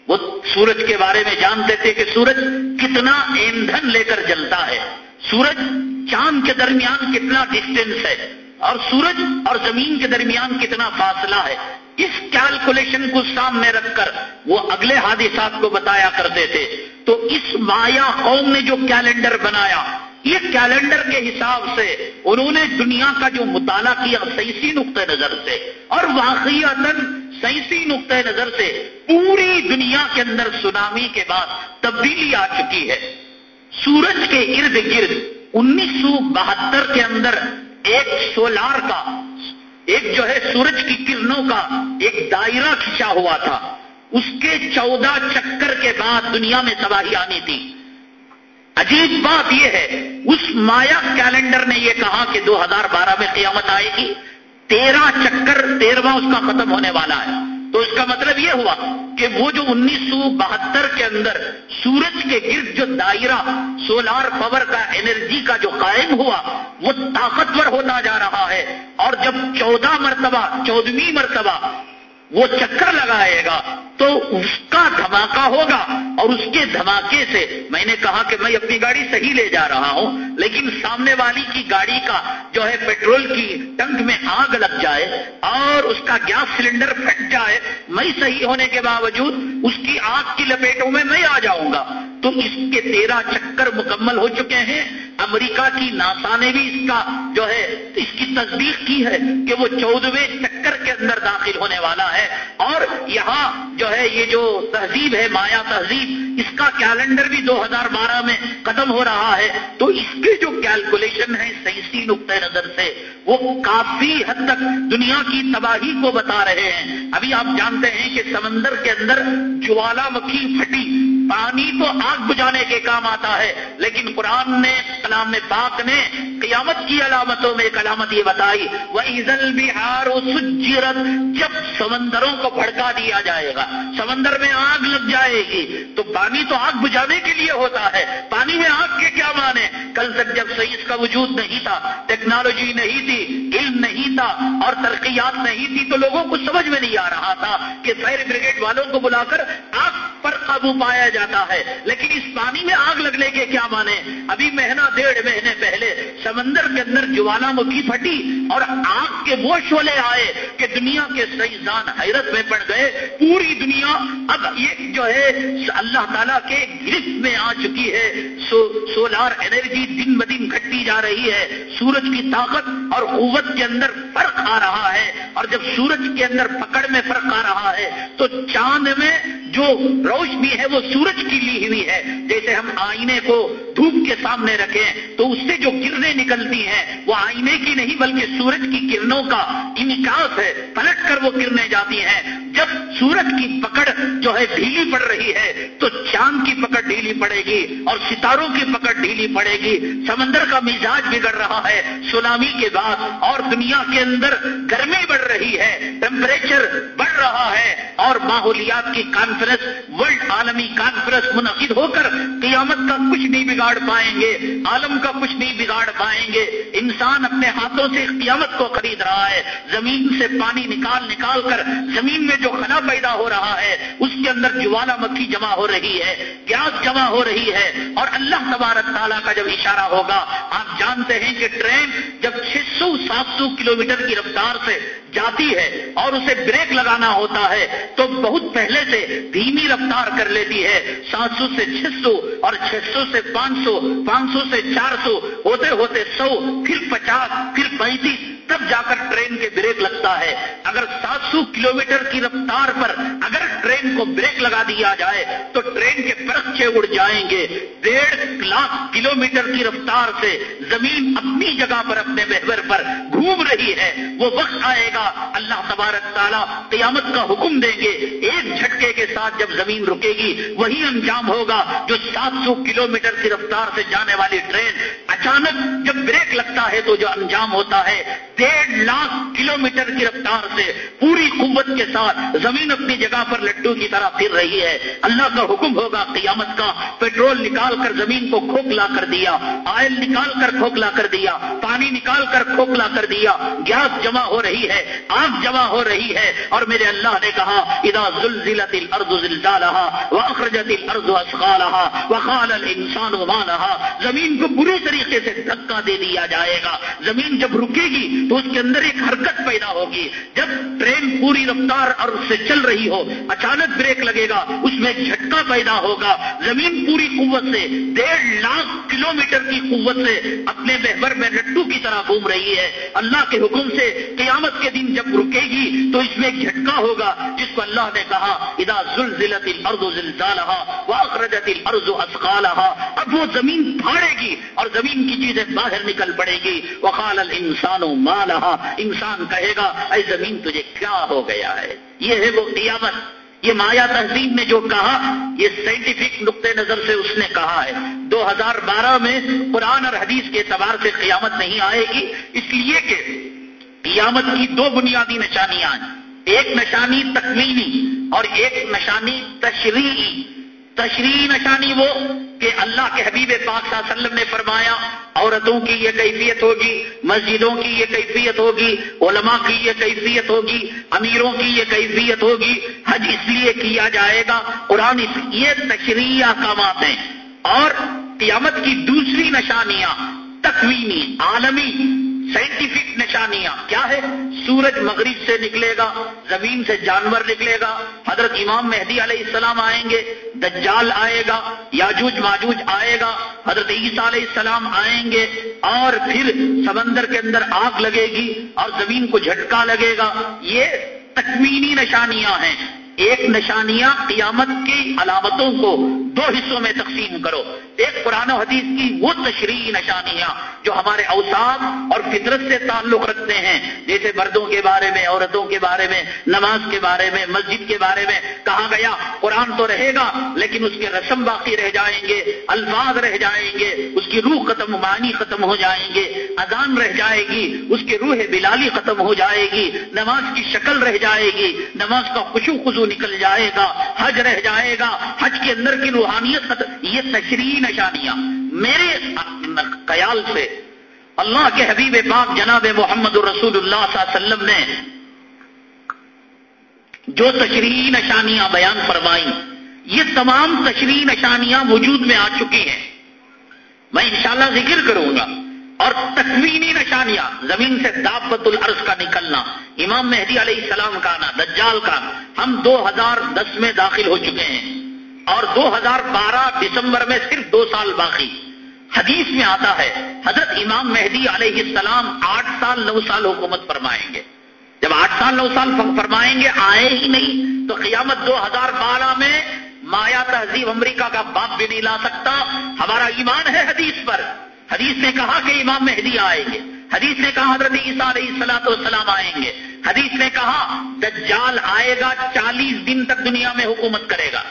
وہ سورج کے بارے میں جانتے تھے کہ سورج کتنا ایندھن لے کر جلتا ہے۔ سورج چاند کے درمیان کتنا ڈسٹینس ہے اور سورج اور زمین کے درمیان کتنا فاصلہ ہے۔ اس کیلکولیشن کو سامنے رکھ کر وہ اگلے حادثات کو بتایا کرتے تھے۔ تو اس مایا قوم نے جو کیلنڈر بنایا، یہ کیلنڈر کے حساب سے انہوں نے دنیا کا جو مطالعہ کیا سیسی نقطۂ نظر سے اور واقعی سائنسی نقطۂ نظر سے پوری دنیا کے اندر سونامی کے بعد تبدیلی آ چکی ہے۔ سورج کے ارد گرد انیس سو بہتر کے اندر ایک سولار کا ایک جو ہے سورج کی کرنوں کا ایک دائرہ کھینچا ہوا تھا۔ اس کے چودہ چکر کے بعد دنیا میں تباہی آنی تھی۔ عجیب بات یہ ہے، اس مایا کیلنڈر نے یہ کہا کہ دو ہزار بارہ میں قیامت آئے گی۔ تیرہ چکر تیرواں اس کا ختم ہونے والا ہے۔ تو اس کا مطلب یہ ہوا کہ وہ جو انیس سو بہتر کے اندر سورج کے گرد جو دائرہ سولار پاور کا انرجی کا جو قائم ہوا، وہ طاقتور ہوتا جا رہا ہے۔ اور جب چودہ مرتبہ چودہویں مرتبہ وہ چکر لگائے گا تو اس کا دھماکہ ہوگا اور اس کے دھماکے سے میں نے کہا کہ میں اپنی گاڑی صحیح لے جا رہا ہوں، لیکن سامنے والی کی گاڑی کا جو ہے پیٹرول کی ٹنک میں آگ لگ جائے اور اس کا گیس سلنڈر پھٹ جائے، میں صحیح ہونے کے باوجود اس کی آگ کی لپیٹوں میں میں آ جاؤں گا۔ تو اس کے تیرہ چکر مکمل ہو چکے ہیں۔ امریکہ کی ناسا نے بھی اس کا جو ہے اس کی تصدیق کی ہے کہ وہ چودہویں چکر کے اندر داخل ہونے والا ہے۔ اور یہاں جو ہے یہ جو تہذیب ہے مایا تہذیب، اس کا کیلنڈر بھی دو ہزار بارہ میں ختم ہو رہا ہے، تو اس کے جو کیلکولیشن ہے سائنسی نقطۂ نظر سے، وہ کافی حد تک دنیا کی تباہی کو بتا رہے ہیں۔ ابھی آپ جانتے ہیں کہ سمندر کے اندر جوالا مکھی پھٹی، پانی تو آگ بجانے کے کام آتا ہے، لیکن قرآن نے، کلام پاک نے قیامت کی علامتوں میں ایک علامت یہ بتائی وہ عزل بہار سجرت، جب سمندروں کو بھڑکا دیا جائے گا، سمندر میں آگ لگ جائے گی، تو پانی تو آگ بجانے کے لیے ہوتا ہے، پانی میں آگ کے کیا مانے کل تک جب سائنس کا وجود نہیں تھا، ٹیکنالوجی نہیں تھی، علم نہیں تھا اور ترقیات نہیں تھی، تو لوگوں کو سمجھ میں نہیں آ رہا تھا کہ فائر بریگیڈ والوں کو بلا کر آگ پر قابو پایا جاتا ہے۔ لیکن اس پانی میں آگ لگنے کے کیا مانے ابھی مہینہ ڈیڑھ مہینے پہلے سمندر کے اندر جوالا مکھی پھٹی اور آگ کے وہ شولے آئے کہ دنیا کے سائنسدان حیرت میں پڑ گئے۔ پوری دنیا اب یہ جو ہے، اللہ تعالیٰ کے گرفت میں آ چکی ہے۔ سو سولار انرجی دن بدن گھٹتی جا رہی ہے۔ سورج کی طاقت اور قوت کے اندر فرق آ رہا ہے۔ اور جب سورج کے اندر پکڑ میں فرق آ رہا ہے، تو چاند میں جو روشنی ہے، وہ سورج کی لی ہوئی ہے۔ جیسے ہم آئینے کو دھوپ کے سامنے رکھیں، تو اس سے جو کرنیں نکلتی ہیں، وہ آئینے کی نہیں، بلکہ سورج کی کرنوں کا انکاس ہے۔ پلٹ کر وہ کرنیں جاتی ہیں۔ جب سورج کی پکڑ جو ہے، ڈھیلی پڑ رہی ہے، تو چاند کی پکڑ ڈھیلی پڑے گی۔ اور ستاروں کی پکڑ ڈھیلی پڑے گی، سمندر کا مزاج بگڑ رہا ہے، سونامی کے بعد اور دنیا کے اندر گرمی بڑھ رہی ہے ٹیمپریچر بڑھ رہا ہے اور ماحولیات کی کانفرنس ورلڈ عالمی کانفرنس منعقد ہو کر قیامت کا کچھ نہیں بگاڑ پائیں گے، عالم کا کچھ نہیں بگاڑ پائیں گے۔ انسان اپنے ہاتھوں سے قیامت کو خرید رہا ہے، زمین سے پانی نکال نکال کر زمین میں جو خلا پیدا ہو رہا ہے، اس کے اندر جوالا مکھی جمع ہو رہی ہے گیس جمع ہو رہی ہے اور اللہ تبارک تعالیٰ کا جب اشارہ ہوگا، آپ جانتے ہیں کہ ٹرین جب چھ سو سات سو کلو کی رفتار سے جاتی ہے اور اسے بریک لگانا ہوتا ہے، تو بہت پہلے سے دھیمی رفتار کر لیتی ہے۔ سات سو سے چھ سو اور چھ سو سے پانچ سو پانچ سو سے چار سو، ہوتے ہوتے سو، پھر پچاس، پھر پینتیس، تب جا کر ٹرین کے بریک لگتا ہے۔ اگر سات سو کلو کی رفتار پر اگر ٹرین کو بریک لگا دیا جائے، تو ٹرین کے پرچے اڑ جائیں گے۔ ڈیڑھ لاکھ کلو کی رفتار سے زمین اپنی جگہ پر، اپنے محور پر گھوم رہی ہے۔ وہ وقت آئے گا، اللہ تبارک تعالیٰ قیامت کا حکم دیں گے۔ ایک جھٹکے کے ساتھ جب زمین رکے گی، وہی انجام ہوگا جو سات سو کلو کی رفتار سے جانے والی ٹرین۔ اچانک جب بریک لگتا ہے تو جو انجام ہوتا ہے، ڈیڑھ لاکھ کلو میٹر کی رفتار سے پوری قوت کے ساتھ زمین اپنی جگہ پر لڈو کی طرح پھر رہی ہے۔ اللہ کا حکم ہوگا قیامت کا، پیٹرول نکال کر زمین زمین کو کھوکھلا کر دیا، آئل نکال کر کھوکھلا کر دیا، پانی نکال کر کھوکھلا کر دیا، گیس جمع ہو رہی ہے، آگ جمع ہو رہی ہے۔ اور میرے اللہ نے کہا ادا زلزلت الارض زلزالها واخرجت الارض اثقالها وقال الانسان ما لها زمین کو بری طریقے سے دھکا دے دیا جائے گا۔ زمین جب رکے گی تو اس کے اندر ایک حرکت پیدا ہوگی۔ جب ٹرین پوری رفتار اور سے چل رہی ہو، اچانک بریک لگے گا، اس میں ایک جھٹکا پیدا ہوگا۔ زمین پوری قوت سے ڈیڑھ لاکھ کلو کی قوت سے اپنے محور میں لڈو کی طرح گھوم رہی ہے۔ اللہ کے حکم سے قیامت کے دن جب رکے گی تو اس میں ایک جھٹکا ہوگا، جس کو اللہ نے کہا ادا زلزلت الارض زلزالها واخرجت الارض اثقالها اب وہ زمین پھاڑے گی اور زمین کی چیزیں باہر نکل پڑے گی۔ وقال الانسان ما انسان کہے گا، اے زمین، تجھے کیا ہو گیا ہے؟ یہ ہے وہ قیامت۔ یہ مایا تہذیب نے جو کہا، یہ سائنٹیفک نقطۂ نظر سے اس نے کہا ہے۔ دو ہزار بارہ میں قرآن اور حدیث کے اعتبار سے قیامت نہیں آئے گی، اس لیے کہ قیامت کی دو بنیادی نشانیاں ایک نشانی تکمیلی اور ایک نشانی تشریحی تشریحی نشانی وہ کہ اللہ کے حبیب پاک صلی اللہ علیہ وسلم نے فرمایا، عورتوں کی یہ کیفیت ہوگی، مسجدوں کی یہ کیفیت ہوگی، علماء کی یہ کیفیت ہوگی، امیروں کی یہ کیفیت ہوگی، حج اس لیے کیا جائے گا؟ قرآن یہ تشریح احکامات ہیں۔ اور قیامت کی دوسری نشانیاں، تکوینی، عالمی سائنٹیفک نشانیاں کیا ہے سورج مغرب سے نکلے گا، زمین سے جانور نکلے گا، حضرت امام مہدی علیہ السلام آئیں گے، دجال آئے گا، یاجوج ماجوج آئے گا، حضرت عیسیٰ علیہ السلام آئیں گے، اور پھر سمندر کے اندر آگ لگے گی اور زمین کو جھٹکا لگے گا۔ یہ تکوینی نشانیاں ہیں۔ ایک نشانیاں قیامت کی علامتوں کو دو حصوں میں تقسیم کرو۔ ایک قرآن و حدیث کی وہ تشریح نشانیاں جو ہمارے اوساف اور فطرت سے تعلق رکھتے ہیں۔ جیسے مردوں کے بارے میں، عورتوں کے بارے میں، نماز کے بارے میں، مسجد کے بارے میں کہا گیا۔ قرآن تو رہے گا، لیکن اس کے رسم باقی رہ جائیں گے، الفاظ رہ جائیں گے، اس کی روح ختم، معنی ختم ہو جائیں گے، اذان رہ جائے گی، اس کی روح بلالی ختم ہو جائے گی، نماز کی شکل رہ جائے گی، نماز کا خوشو خزو نکل جائے گا، حج رہ جائے گا، حج کے اندر کی روحانیت یہ تشریح نشانیاں۔ میرے خیال سے اللہ کے حبیب پاک جناب محمد الرسول اللہ صلی اللہ علیہ وسلم نے جو تشریح نشانیاں بیان فرمائی یہ تمام تشریح نشانیاں وجود میں آ چکی ہیں۔ میں انشاءاللہ ذکر کروں گا۔ اور تکوینی نشانیاں، زمین سے دابت العرض کا نکلنا، امام مہدی علیہ السلام کا آنا، دجال کا، ہم دو ہزار دس میں داخل ہو چکے ہیں۔ اور دو ہزار بارہ دسمبر میں صرف دو سال باقی۔ حدیث میں آتا ہے، حضرت امام مہدی علیہ السلام آٹھ سال نو سال حکومت فرمائیں گے۔ جب آٹھ سال نو سال فرمائیں گے، آئے ہی نہیں، تو قیامت دو ہزار بارہ میں مایا تہذیب امریکہ کا باپ بھی نہیں لا سکتا۔ ہمارا ایمان ہے حدیث پر۔ حدیث نے کہا کہ امام مہدی آئیں گے، حدیث نے کہا حضرت عیسیٰ علیہ السلاط والسلام آئیں گے، حدیث نے کہا دجال آئے گا چالیس دن تک دنیا میں حکومت کرے گا،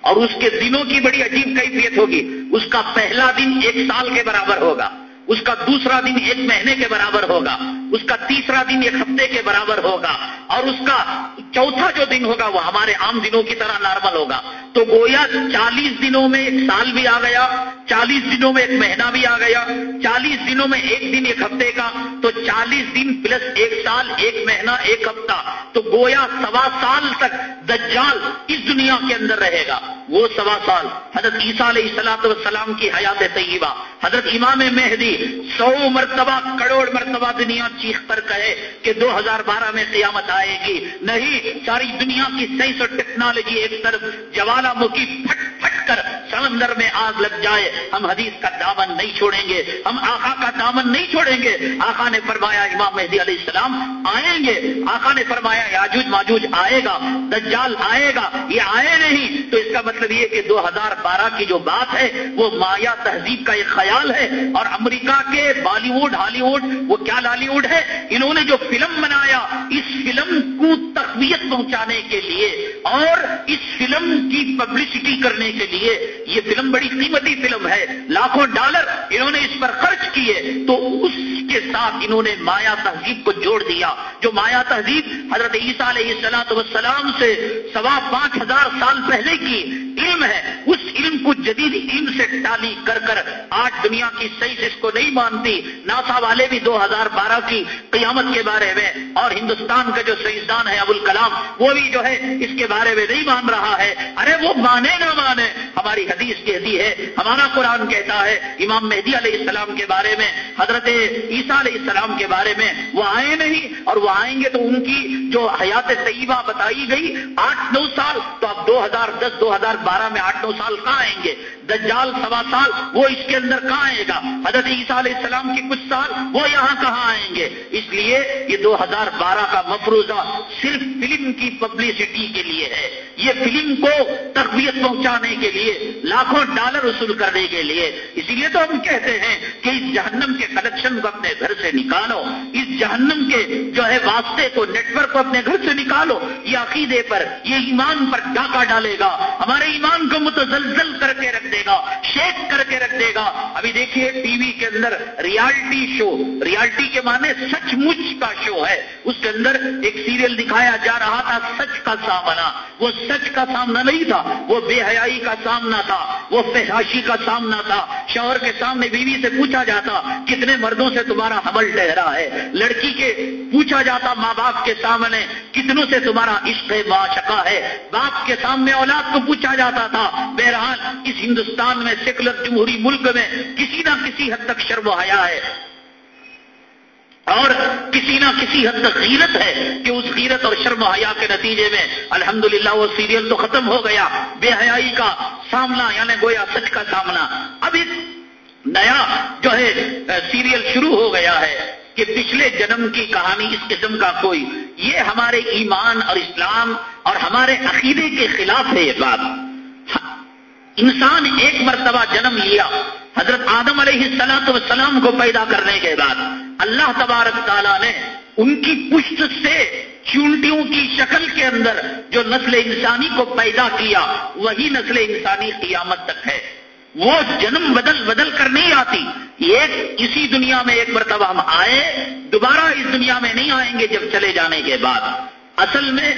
اور اس کے دنوں کی بڑی عجیب کیفیت ہوگی، اس کا پہلا دن ایک سال کے برابر ہوگا، اس کا دوسرا دن ایک مہینے کے برابر ہوگا اس کا تیسرا دن ایک ہفتے کے برابر ہوگا اور اس کا چوتھا جو دن ہوگا وہ ہمارے عام دنوں کی طرح نارمل ہوگا۔ تو گویا چالیس دنوں میں ایک سال بھی آ گیا، چالیس دنوں میں ایک مہینہ بھی آ گیا، چالیس دنوں میں ایک دن ایک ہفتے کا، تو چالیس دن پلس ایک سال، ایک مہینہ، ایک ہفتہ، تو گویا سوا سال تک دجال اس دنیا کے اندر رہے گا۔ وہ سوا سال۔ حضرت عیسیٰ علیہ السلاط والسلام کی حیات طیبہ۔ حضرت امام مہدی سو مرتبہ، کروڑ مرتبہ دنیا چیخ کر کہے کہ دو ہزار بارہ میں قیامت آئے گی۔ نہیں، ساری دنیا کی سائنس اور ٹیکنالوجی ایک طرف جوالا مکھی پھٹ پھٹ کر سمندر میں آگ لگ جائے۔ ہم حدیث کا دامن نہیں چھوڑیں گے۔ ہم آقا کا دامن نہیں چھوڑیں گے۔ آقا نے فرمایا، امام مہدی علیہ السلام آئیں گے۔ آقا نے فرمایا، یاجوج ماجوج آئے گا، دجال آئے گا، یہ آئے نہیں۔ تو اس کا مطلب یہ کہ دو ہزار بارہ کی جو بات ہے، وہ مایا تہذیب کا ایک خیال ہے۔ اور امریکہ کے بالی ووڈ، ہالی ووڈ، وہ کیا لالی ووڈ ہے انہوں نے جو فلم بنایا، اس فلم کو تقویت پہنچانے کے لیے اور اس فلم کی پبلسٹی کرنے کے لیے یہ فلم بڑی قیمتی فلم ہے، لاکھوں ڈالر انہوں نے اس پر خرچ کیے۔ تو اس کے ساتھ انہوں نے مایا تہذیب کو جوڑ دیا۔ جو مایا تہذیب حضرت عیسیٰ علیہ السلاط وسلام سے سوا پانچ ہزار سال پہلے کی علم ہے، اس علم کو جدید علم سے ٹالی کر کر آج دنیا کی صحیح اس کو نہیں مانتی۔ ناسا والے بھی دو ہزار بارہ کی قیامت کے بارے میں اور ہندوستان کا جو سائنسدان ہے ابوال کلام وہ بھی جو ہے اس کے بارے میں نہیں مان رہا ہے۔ ارے وہ مانے نہ مانے۔ ہماری حدیث کہتی ہے، ہمارا قرآن کہتا ہے امام مہدی علیہ السلام کے بارے میں، حضرت عیسیٰ علیہ السلام کے بارے میں وہ آئے نہیں اور وہ آئیں گے تو ان کی جو حیات طیبہ بتائی گئی، آٹھ نو سال، تو اب دو ہزار دس، دو ہزار بارہ میں آٹھ نو سال کہاں آئیں گے دجال سوا سال وہ اس کے اندر کہاں آئے گا؟ حضرت عیسیٰ علیہ السلام کی کچھ سال وہ یہاں کہاں آئیں گے؟ اس لیے یہ دو ہزار بارہ کا مفروضہ صرف فلم کی پبلسٹی کے لیے ہے۔ یہ فلم کو تربیت پہنچانے کے لیے، لاکھوں ڈالر وصول کرنے کے لیے۔ اسی لیے تو ہم کہتے ہیں کہ اس جہنم کے کلیکشن کو اپنے گھر سے نکالو۔ اس جہنم کے جو ہے واسطے کو نیٹورک کو اپنے گھر سے نکالو۔ یہ عقیدے پر، یہ ایمان پر ڈاکہ ڈالے گا۔ ہمارے ایمان کو متزلزل کر کے رکھ دے گا شیک کر کے رکھ دے گا۔ ابھی دیکھیے ٹی وی کے اندر ریالٹی شو ریالٹی کے معنی سچ مچ کا شو ہے۔ اس کے اندر ایک سیریل دکھایا جا رہا تھا، سچ کا سامنا۔ وہ سچ کا سامنا نہیں تھا، وہ بے حیائی کا سامنا تھا، وہ فحاشی کا سامنا تھا۔ شوہر کے سامنے بیوی سے پوچھا جاتا، کتنے مردوں سے تمہارا حمل ٹہرا ہے؟ لڑکی کے پوچھا جاتا، ماں باپ کے سامنے، کتنوں سے تمہارا عشق معاشقہ ہے؟ باپ کے سامنے اولاد کو پوچھا جاتا تھا، بہرحال اس ہندوستان میں سیکولر جمہوری ملک میں کسی نہ کسی حد تک شرم و حیا ہے اور کسی نہ کسی حد تک غیرت ہے کہ اس غیرت اور شرم و حیا کے نتیجے میں الحمدللہ وہ سیریل تو ختم ہو گیا، بے حیائی کا سامنا یعنی گویا سچ کا سامنا۔ اب ایک نیا جو ہے، سیریل شروع ہو گیا ہے کہ پچھلے جنم کی کہانی اس قسم کا کوئی، یہ ہمارے ایمان اور اسلام اور ہمارے عقیدے کے خلاف ہے یہ بات۔ انسان ایک مرتبہ جنم لیا، حضرت آدم علیہ السلام وسلام کو پیدا کرنے کے بعد اللہ تبارک تعالیٰ نے ان کی پشت سے چونٹیوں کی شکل کے اندر جو نسل انسانی کو پیدا کیا، وہی نسل انسانی قیامت تک ہے۔ وہ جنم بدل بدل کر نہیں آتی۔ ایک اسی دنیا میں ایک مرتبہ ہم آئے، دوبارہ اس دنیا میں نہیں آئیں گے جب چلے جانے کے بعد۔ اصل میں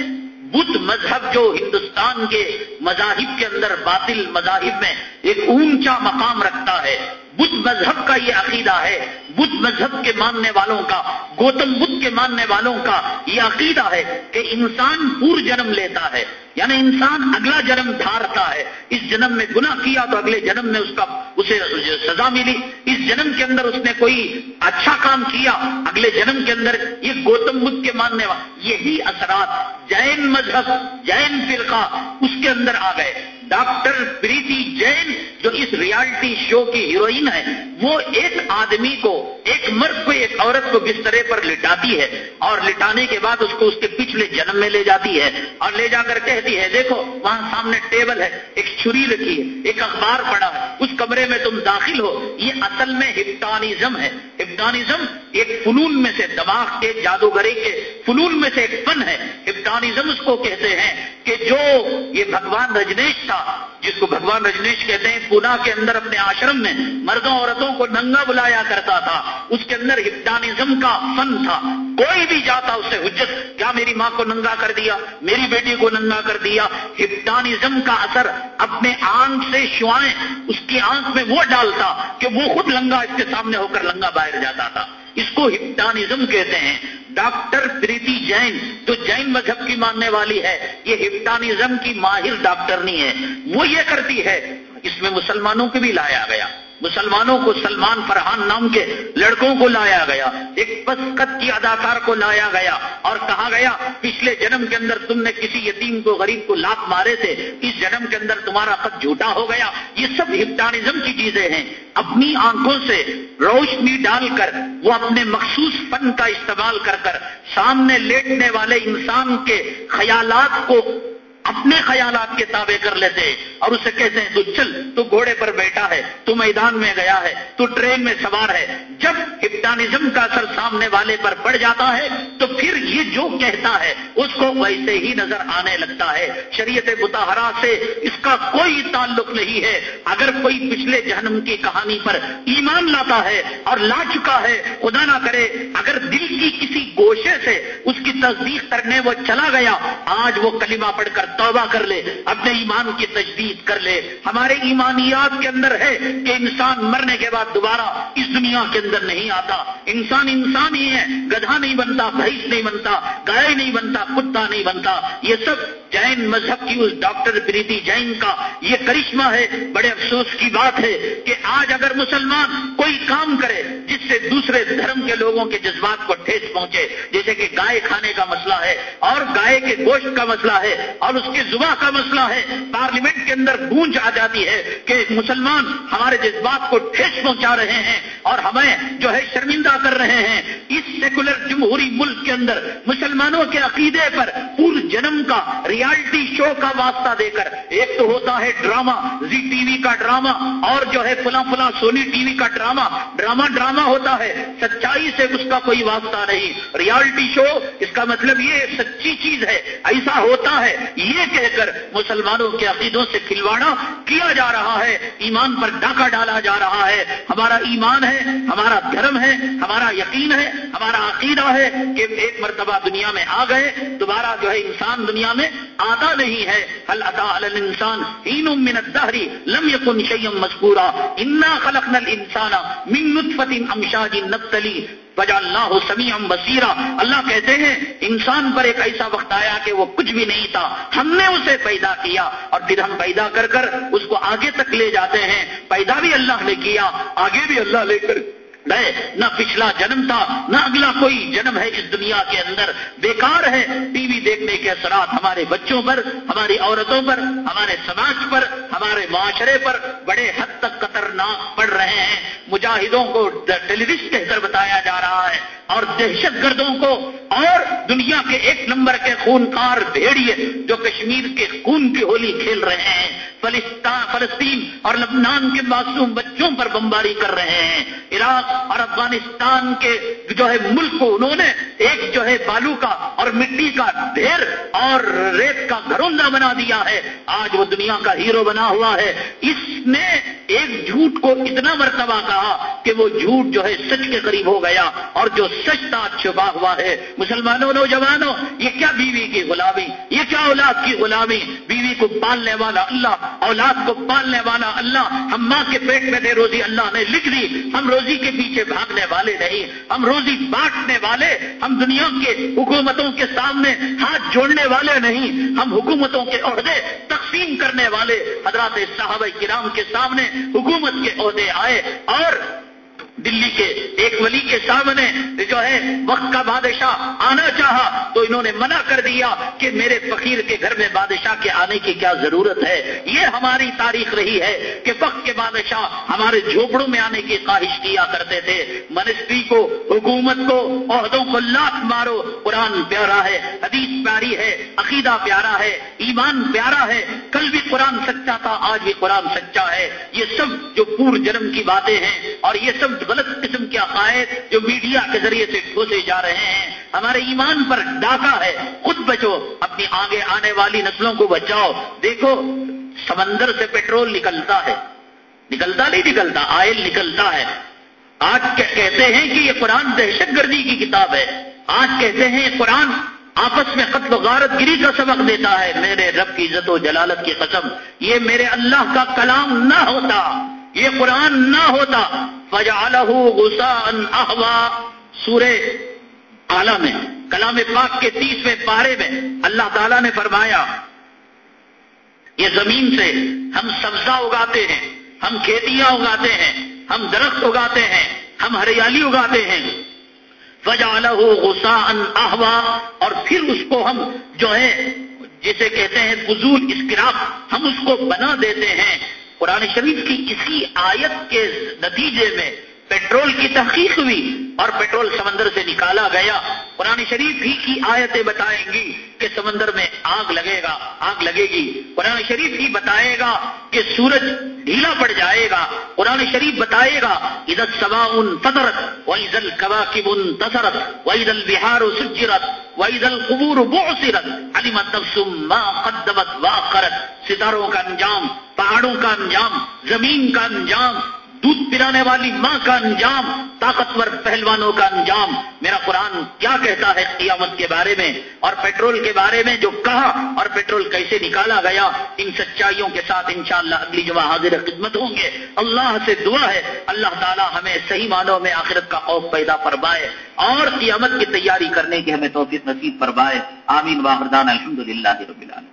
بدھ مذہب جو ہندوستان کے مذاہب کے اندر باطل مذاہب میں ایک اونچا مقام رکھتا ہے۔ بدھ مذہب کا یہ عقیدہ ہے۔ بدھ مذہب کے ماننے والوں کا، گوتم بدھ کے ماننے والوں کا یہ عقیدہ ہے کہ انسان پور جنم لیتا ہے۔ یعنی انسان اگلا جنم دھارتا ہے۔ اس جنم میں گناہ کیا تو اگلے جنم میں اس کا اسے سزا ملی۔ اس جنم کے اندر اس نے کوئی اچھا کام کیا۔ اگلے جنم کے اندر یہ گوتم بدھ کے ماننے والا یہی اثرات۔ جین مذہب، جین فرقہ اس کے اندر آ گئے۔ ڈاکٹر پریتی جین، جو اس ریالٹی شو کی ہیروئن ہے، وہ ایک آدمی کو، ایک مرد کو، ایک عورت کو بسترے پر لٹاتی ہے اور لٹانے کے بعد اس کو اس کے پچھلے جنم میں لے جاتی ہے اور لے جا کر کہتی ہے، دیکھو، وہاں سامنے ٹیبل ہے، ایک چھری رکھی ہے، ایک اخبار پڑا ہے، اس کمرے میں تم داخل ہو، یہ اصل میں ہپٹانزم ہے۔ ہپٹانزم ایک فنون میں سے دماغ کے، جادوگری کے فنون میں سے ایک فن ہے۔ ہپٹانزم اس کو کہتے ہیں کہ جو یہ بھگوان رجنیش تھا جس کو بھگوان رجنیش کہتے ہیں، پونا کے اندر اپنے آشرم میں مردوں عورتوں کو ننگا بلایا کرتا تھا۔ اس کے اندر ہپٹانزم کا فن تھا۔ کوئی بھی جاتا اس سے حجت، کیا میری ماں کو ننگا کر دیا؟ میری بیٹی کو ننگا کر دیا؟ ہپٹانزم کا اثر اپنے آنکھ سے شوائیں، اس کی آنکھ میں وہ ڈالتا کہ وہ خود لنگا اس کے سامنے ہو کر لنگا باہر جاتا تھا۔ اس کو ہپٹانزم کہتے ہیں۔ ڈاکٹر پریتی جین، جو جین مذہب کی ماننے والی ہے، یہ ہپٹانزم کی ماہر ڈاکٹر نہیں ہے۔ وہ یہ کرتی ہے، اس میں مسلمانوں کو بھی لایا گیا۔ مسلمانوں کو سلمان فرحان نام کے لڑکوں کو لایا گیا، ایک پسکت کی اداکار کو لایا گیا اور کہا گیا، پچھلے جنم کے اندر تم نے کسی یتیم کو، غریب کو لاکھ مارے تھے، اس جنم کے اندر تمہارا خط جھوٹا ہو گیا۔ یہ سب ہپٹانزم کی چیزیں ہیں۔ اپنی آنکھوں سے روشنی ڈال کر، وہ اپنے مخصوص فن کا استعمال کر کر، سامنے لیٹنے والے انسان کے خیالات کو اپنے خیالات کے تابع کر لیتے اور اسے کہتے ہیں، تو چل، تو گھوڑے پر بیٹھا ہے، تو میدان میں گیا ہے، تو ٹرین میں سوار ہے۔ جب ہپٹانزم کا اثر سامنے والے پر پڑ جاتا ہے، تو پھر یہ جو کہتا ہے، اس کو ویسے ہی نظر آنے لگتا ہے۔ شریعت متحرہ سے اس کا کوئی تعلق نہیں ہے۔ اگر کوئی پچھلے جہنم کی کہانی پر ایمان لاتا ہے اور لا چکا ہے، خدا نہ کرے، اگر دل کی کسی گوشے سے اس کی تصدیق کرنے وہ چلا گیا، آج وہ کلمہ پڑھ کر توبہ کر لے، اپنے ایمان کی تجدید کر لے۔ ہمارے ایمانیات کے اندر ہے کہ انسان مرنے کے بعد دوبارہ اس دنیا کے اندر نہیں آتا۔ انسان انسان ہی ہے، گدھا نہیں بنتا بھینس نہیں بنتا، گائے نہیں بنتا، کتا نہیں بنتا۔ یہ سب جین مذہب کی اس ڈاکٹر پریتی جین کا یہ کرشمہ ہے، بڑے افسوس کی بات ہے کہ آج اگر مسلمان کوئی کام کرے جس سے دوسرے دھرم کے لوگوں کے جذبات کو ٹھیس پہنچے، جیسے کہ گائے کھانے کا مسئلہ ہے اور گائے کے گوشت کا مسئلہ ہے اور اس کی زباں کا مسئلہ ہے، پارلیمنٹ کے اندر گونج آ جاتی ہے کہ مسلمان ہمارے جذبات کو ٹھیس پہنچا رہے ہیں اور ہمیں جو ہے شرمندہ کر رہے ہیں۔ اس سیکولر جمہوری ملک کے اندر مسلمانوں کے عقیدے پر پور جنم کا ریالٹی شو کا واسطہ دے کر۔ ایک تو ہوتا ہے ڈراما زی ٹی وی کا ڈراما اور جو ہے فلاں فلاں سونی ٹی وی کا ڈراما ڈراما ڈراما ہوتا ہے، سچائی سے اس کا کوئی واسطہ نہیں۔ ریالٹی شو، اس کا مطلب یہ سچی چیز ہے، ایسا ہوتا ہے۔ یہ کہہ کر مسلمانوں کے عقیدوں سے کھلواڑا کیا جا رہا ہے، ایمان پر ڈاکہ ڈالا جا رہا ہے۔ ہمارا ایمان ہے، ہمارا دھرم ہے، ہمارا یقین ہے، ہمارا عقیدہ ہے کہ ایک مرتبہ دنیا میں آ گئے، دوبارہ جو ہے انسان دنیا میں آتا نہیں ہے۔ ادا انسان ہین من الدہری لم یکن شیم مذکورا۔ انا خلقنا الانسان من نطفت امشاج نبتلی۔ بجا اللہ سمیم بصیرہ اللہ کہتے ہیں، انسان پر ایک ایسا وقت آیا کہ وہ کچھ بھی نہیں تھا۔ ہم نے اسے پیدا کیا اور پھر ہم پیدا کر کر اس کو آگے تک لے جاتے ہیں۔ پیدا بھی اللہ نے کیا، آگے بھی اللہ لے کر گئے نہ پچھلا جنم تھا، نہ اگلا کوئی جنم ہے اس دنیا کے اندر۔ بیکار ہے ٹی وی دیکھنے کے اثرات ہمارے بچوں پر، ہماری عورتوں پر، ہمارے سماج پر، ہمارے معاشرے پر بڑے حد تک خطرناک پڑ رہے ہیں۔ مجاہدوں کو ٹیلیویژن کہہ کر بتایا جا رہا ہے اور دہشت گردوں کو اور دنیا کے ایک نمبر کے خونکار بھیڑیے جو کشمیر کے خون کی ہولی کھیل رہے ہیں۔ فلسطین اور لبنان کے معصوم بچوں پر بمباری کر رہے ہیں۔ عراق اور افغانستان کے جو ہے ملک کو انہوں نے ایک جو ہے بالو کا اور مٹی کا ڈھیر اور ریت کا گھروندا بنا دیا ہے۔ آج وہ دنیا کا ہیرو بنا ہوا ہے۔ اس نے ایک جھوٹ کو اتنا مرتبہ کہا کہ وہ جھوٹ جو ہے سچ کے قریب ہو گیا اور جو سچتا چھپا ہوا ہے۔ مسلمانوں، نوجوانوں، یہ کیا بیوی کی غلامی؟ یہ کیا اولاد کی غلامی؟ بیوی کو پالنے والا اللہ، اولاد کو پالنے والا اللہ۔ ہم ماں کے پیٹ میں دے روزی اللہ نے لکھ دی۔ ہم روزی کے پیچھے بھاگنے والے نہیں، ہم روزی بانٹنے والے، ہم دنیا کے حکومتوں کے سامنے ہاتھ جوڑنے والے نہیں، ہم حکومتوں کے عہدے تقسیم کرنے والے۔ حضرات صحابہ کرام کے سامنے حکومت کے عہدے آئے اور دلی کے ایک ولی کے سامنے جو ہے، وقت کا بادشاہ آنا چاہا تو انہوں نے منع کر دیا کہ میرے فقیر کے گھر میں بادشاہ کے آنے کی کیا ضرورت ہے۔ یہ ہماری تاریخ رہی ہے کہ وقت کے بادشاہ ہمارے جھوپڑوں میں آنے کی خواہش کیا کرتے تھے۔ منسٹری کو، حکومت کو، عہدوں کو لاکھ مارو۔ قرآن پیارا ہے، حدیث پیاری ہے، عقیدہ پیارا ہے، ایمان پیارا ہے۔ کل بھی قرآن سچا تھا، آج بھی قرآن سچا ہے۔ یہ سب جو پور جنم کی باتیں ہیں اور یہ سب غلط قسم کے عقائد جو میڈیا کے ذریعے سے ٹھوسے جا رہے ہیں، ہمارے ایمان پر ڈاکہ ہے۔ خود بچو، اپنی آگے آنے والی نسلوں کو بچاؤ۔ دیکھو، سمندر سے پیٹرول نکلتا ہے۔ نکلتا نہیں نکلتا، آئل نکلتا ہے۔ آج کہتے ہیں کہ یہ قرآن دہشت گردی کی کتاب ہے۔ آج کہتے ہیں یہ قرآن آپس میں قتل و غارت گری کا سبق دیتا ہے۔ میرے رب کی عزت و جلالت کی قسم، یہ میرے اللہ کا کلام نہ ہوتا۔ یہ قرآن نہ ہوتا فجعلہ غسا احوا سورہ اعلی میں، کلام پاک کے تیسویں پارے میں اللہ تعالیٰ نے فرمایا، یہ زمین سے ہم سبزہ اگاتے ہیں، ہم کھیتیاں اگاتے ہیں، ہم درخت اگاتے ہیں، ہم ہریالی اگاتے ہیں۔ فجعلہ غسا احوا، اور پھر اس کو ہم جو ہے، جسے کہتے ہیں فضول اسکراپ ہم اس کو بنا دیتے ہیں۔ قرآن شریف کی اسی آیت کے نتیجے میں پیٹرول کی تحقیق ہوئی اور پیٹرول سمندر سے نکالا گیا۔ قرآن شریف ہی کی آیتیں بتائیں گی کہ سمندر میں آگ لگے گا، آگ لگے گی۔ قرآن شریف ہی بتائے گا کہ سورج ڈھیلا پڑ جائے گا۔ قرآن شریف بتائے گا ادت سوا ان فطرت وحید القوا کی ان تصرت وحید البہار سجرت وحید القبور بوسرت علی متبسم ما قدمت واخرت ستاروں کا انجام، پہاڑوں کا انجام، زمین کا انجام دودھ پلانے والی ماں کا انجام، طاقتور پہلوانوں کا انجام۔ میرا قرآن کیا کہتا ہے قیامت کے بارے میں؟ اور پیٹرول کے بارے میں جو کہا اور پیٹرول کیسے نکالا گیا، ان سچائیوں کے ساتھ انشاءاللہ اگلی جمعہ حاضر خدمت ہوں گے۔ اللہ سے دعا ہے، اللہ تعالی ہمیں صحیح معنوں میں آخرت کا خوف پیدا فرمائے اور قیامت کی تیاری کرنے کی ہمیں توفیق نصیب فرمائے۔ آمین واہردان الحمد للہ رب العالمین۔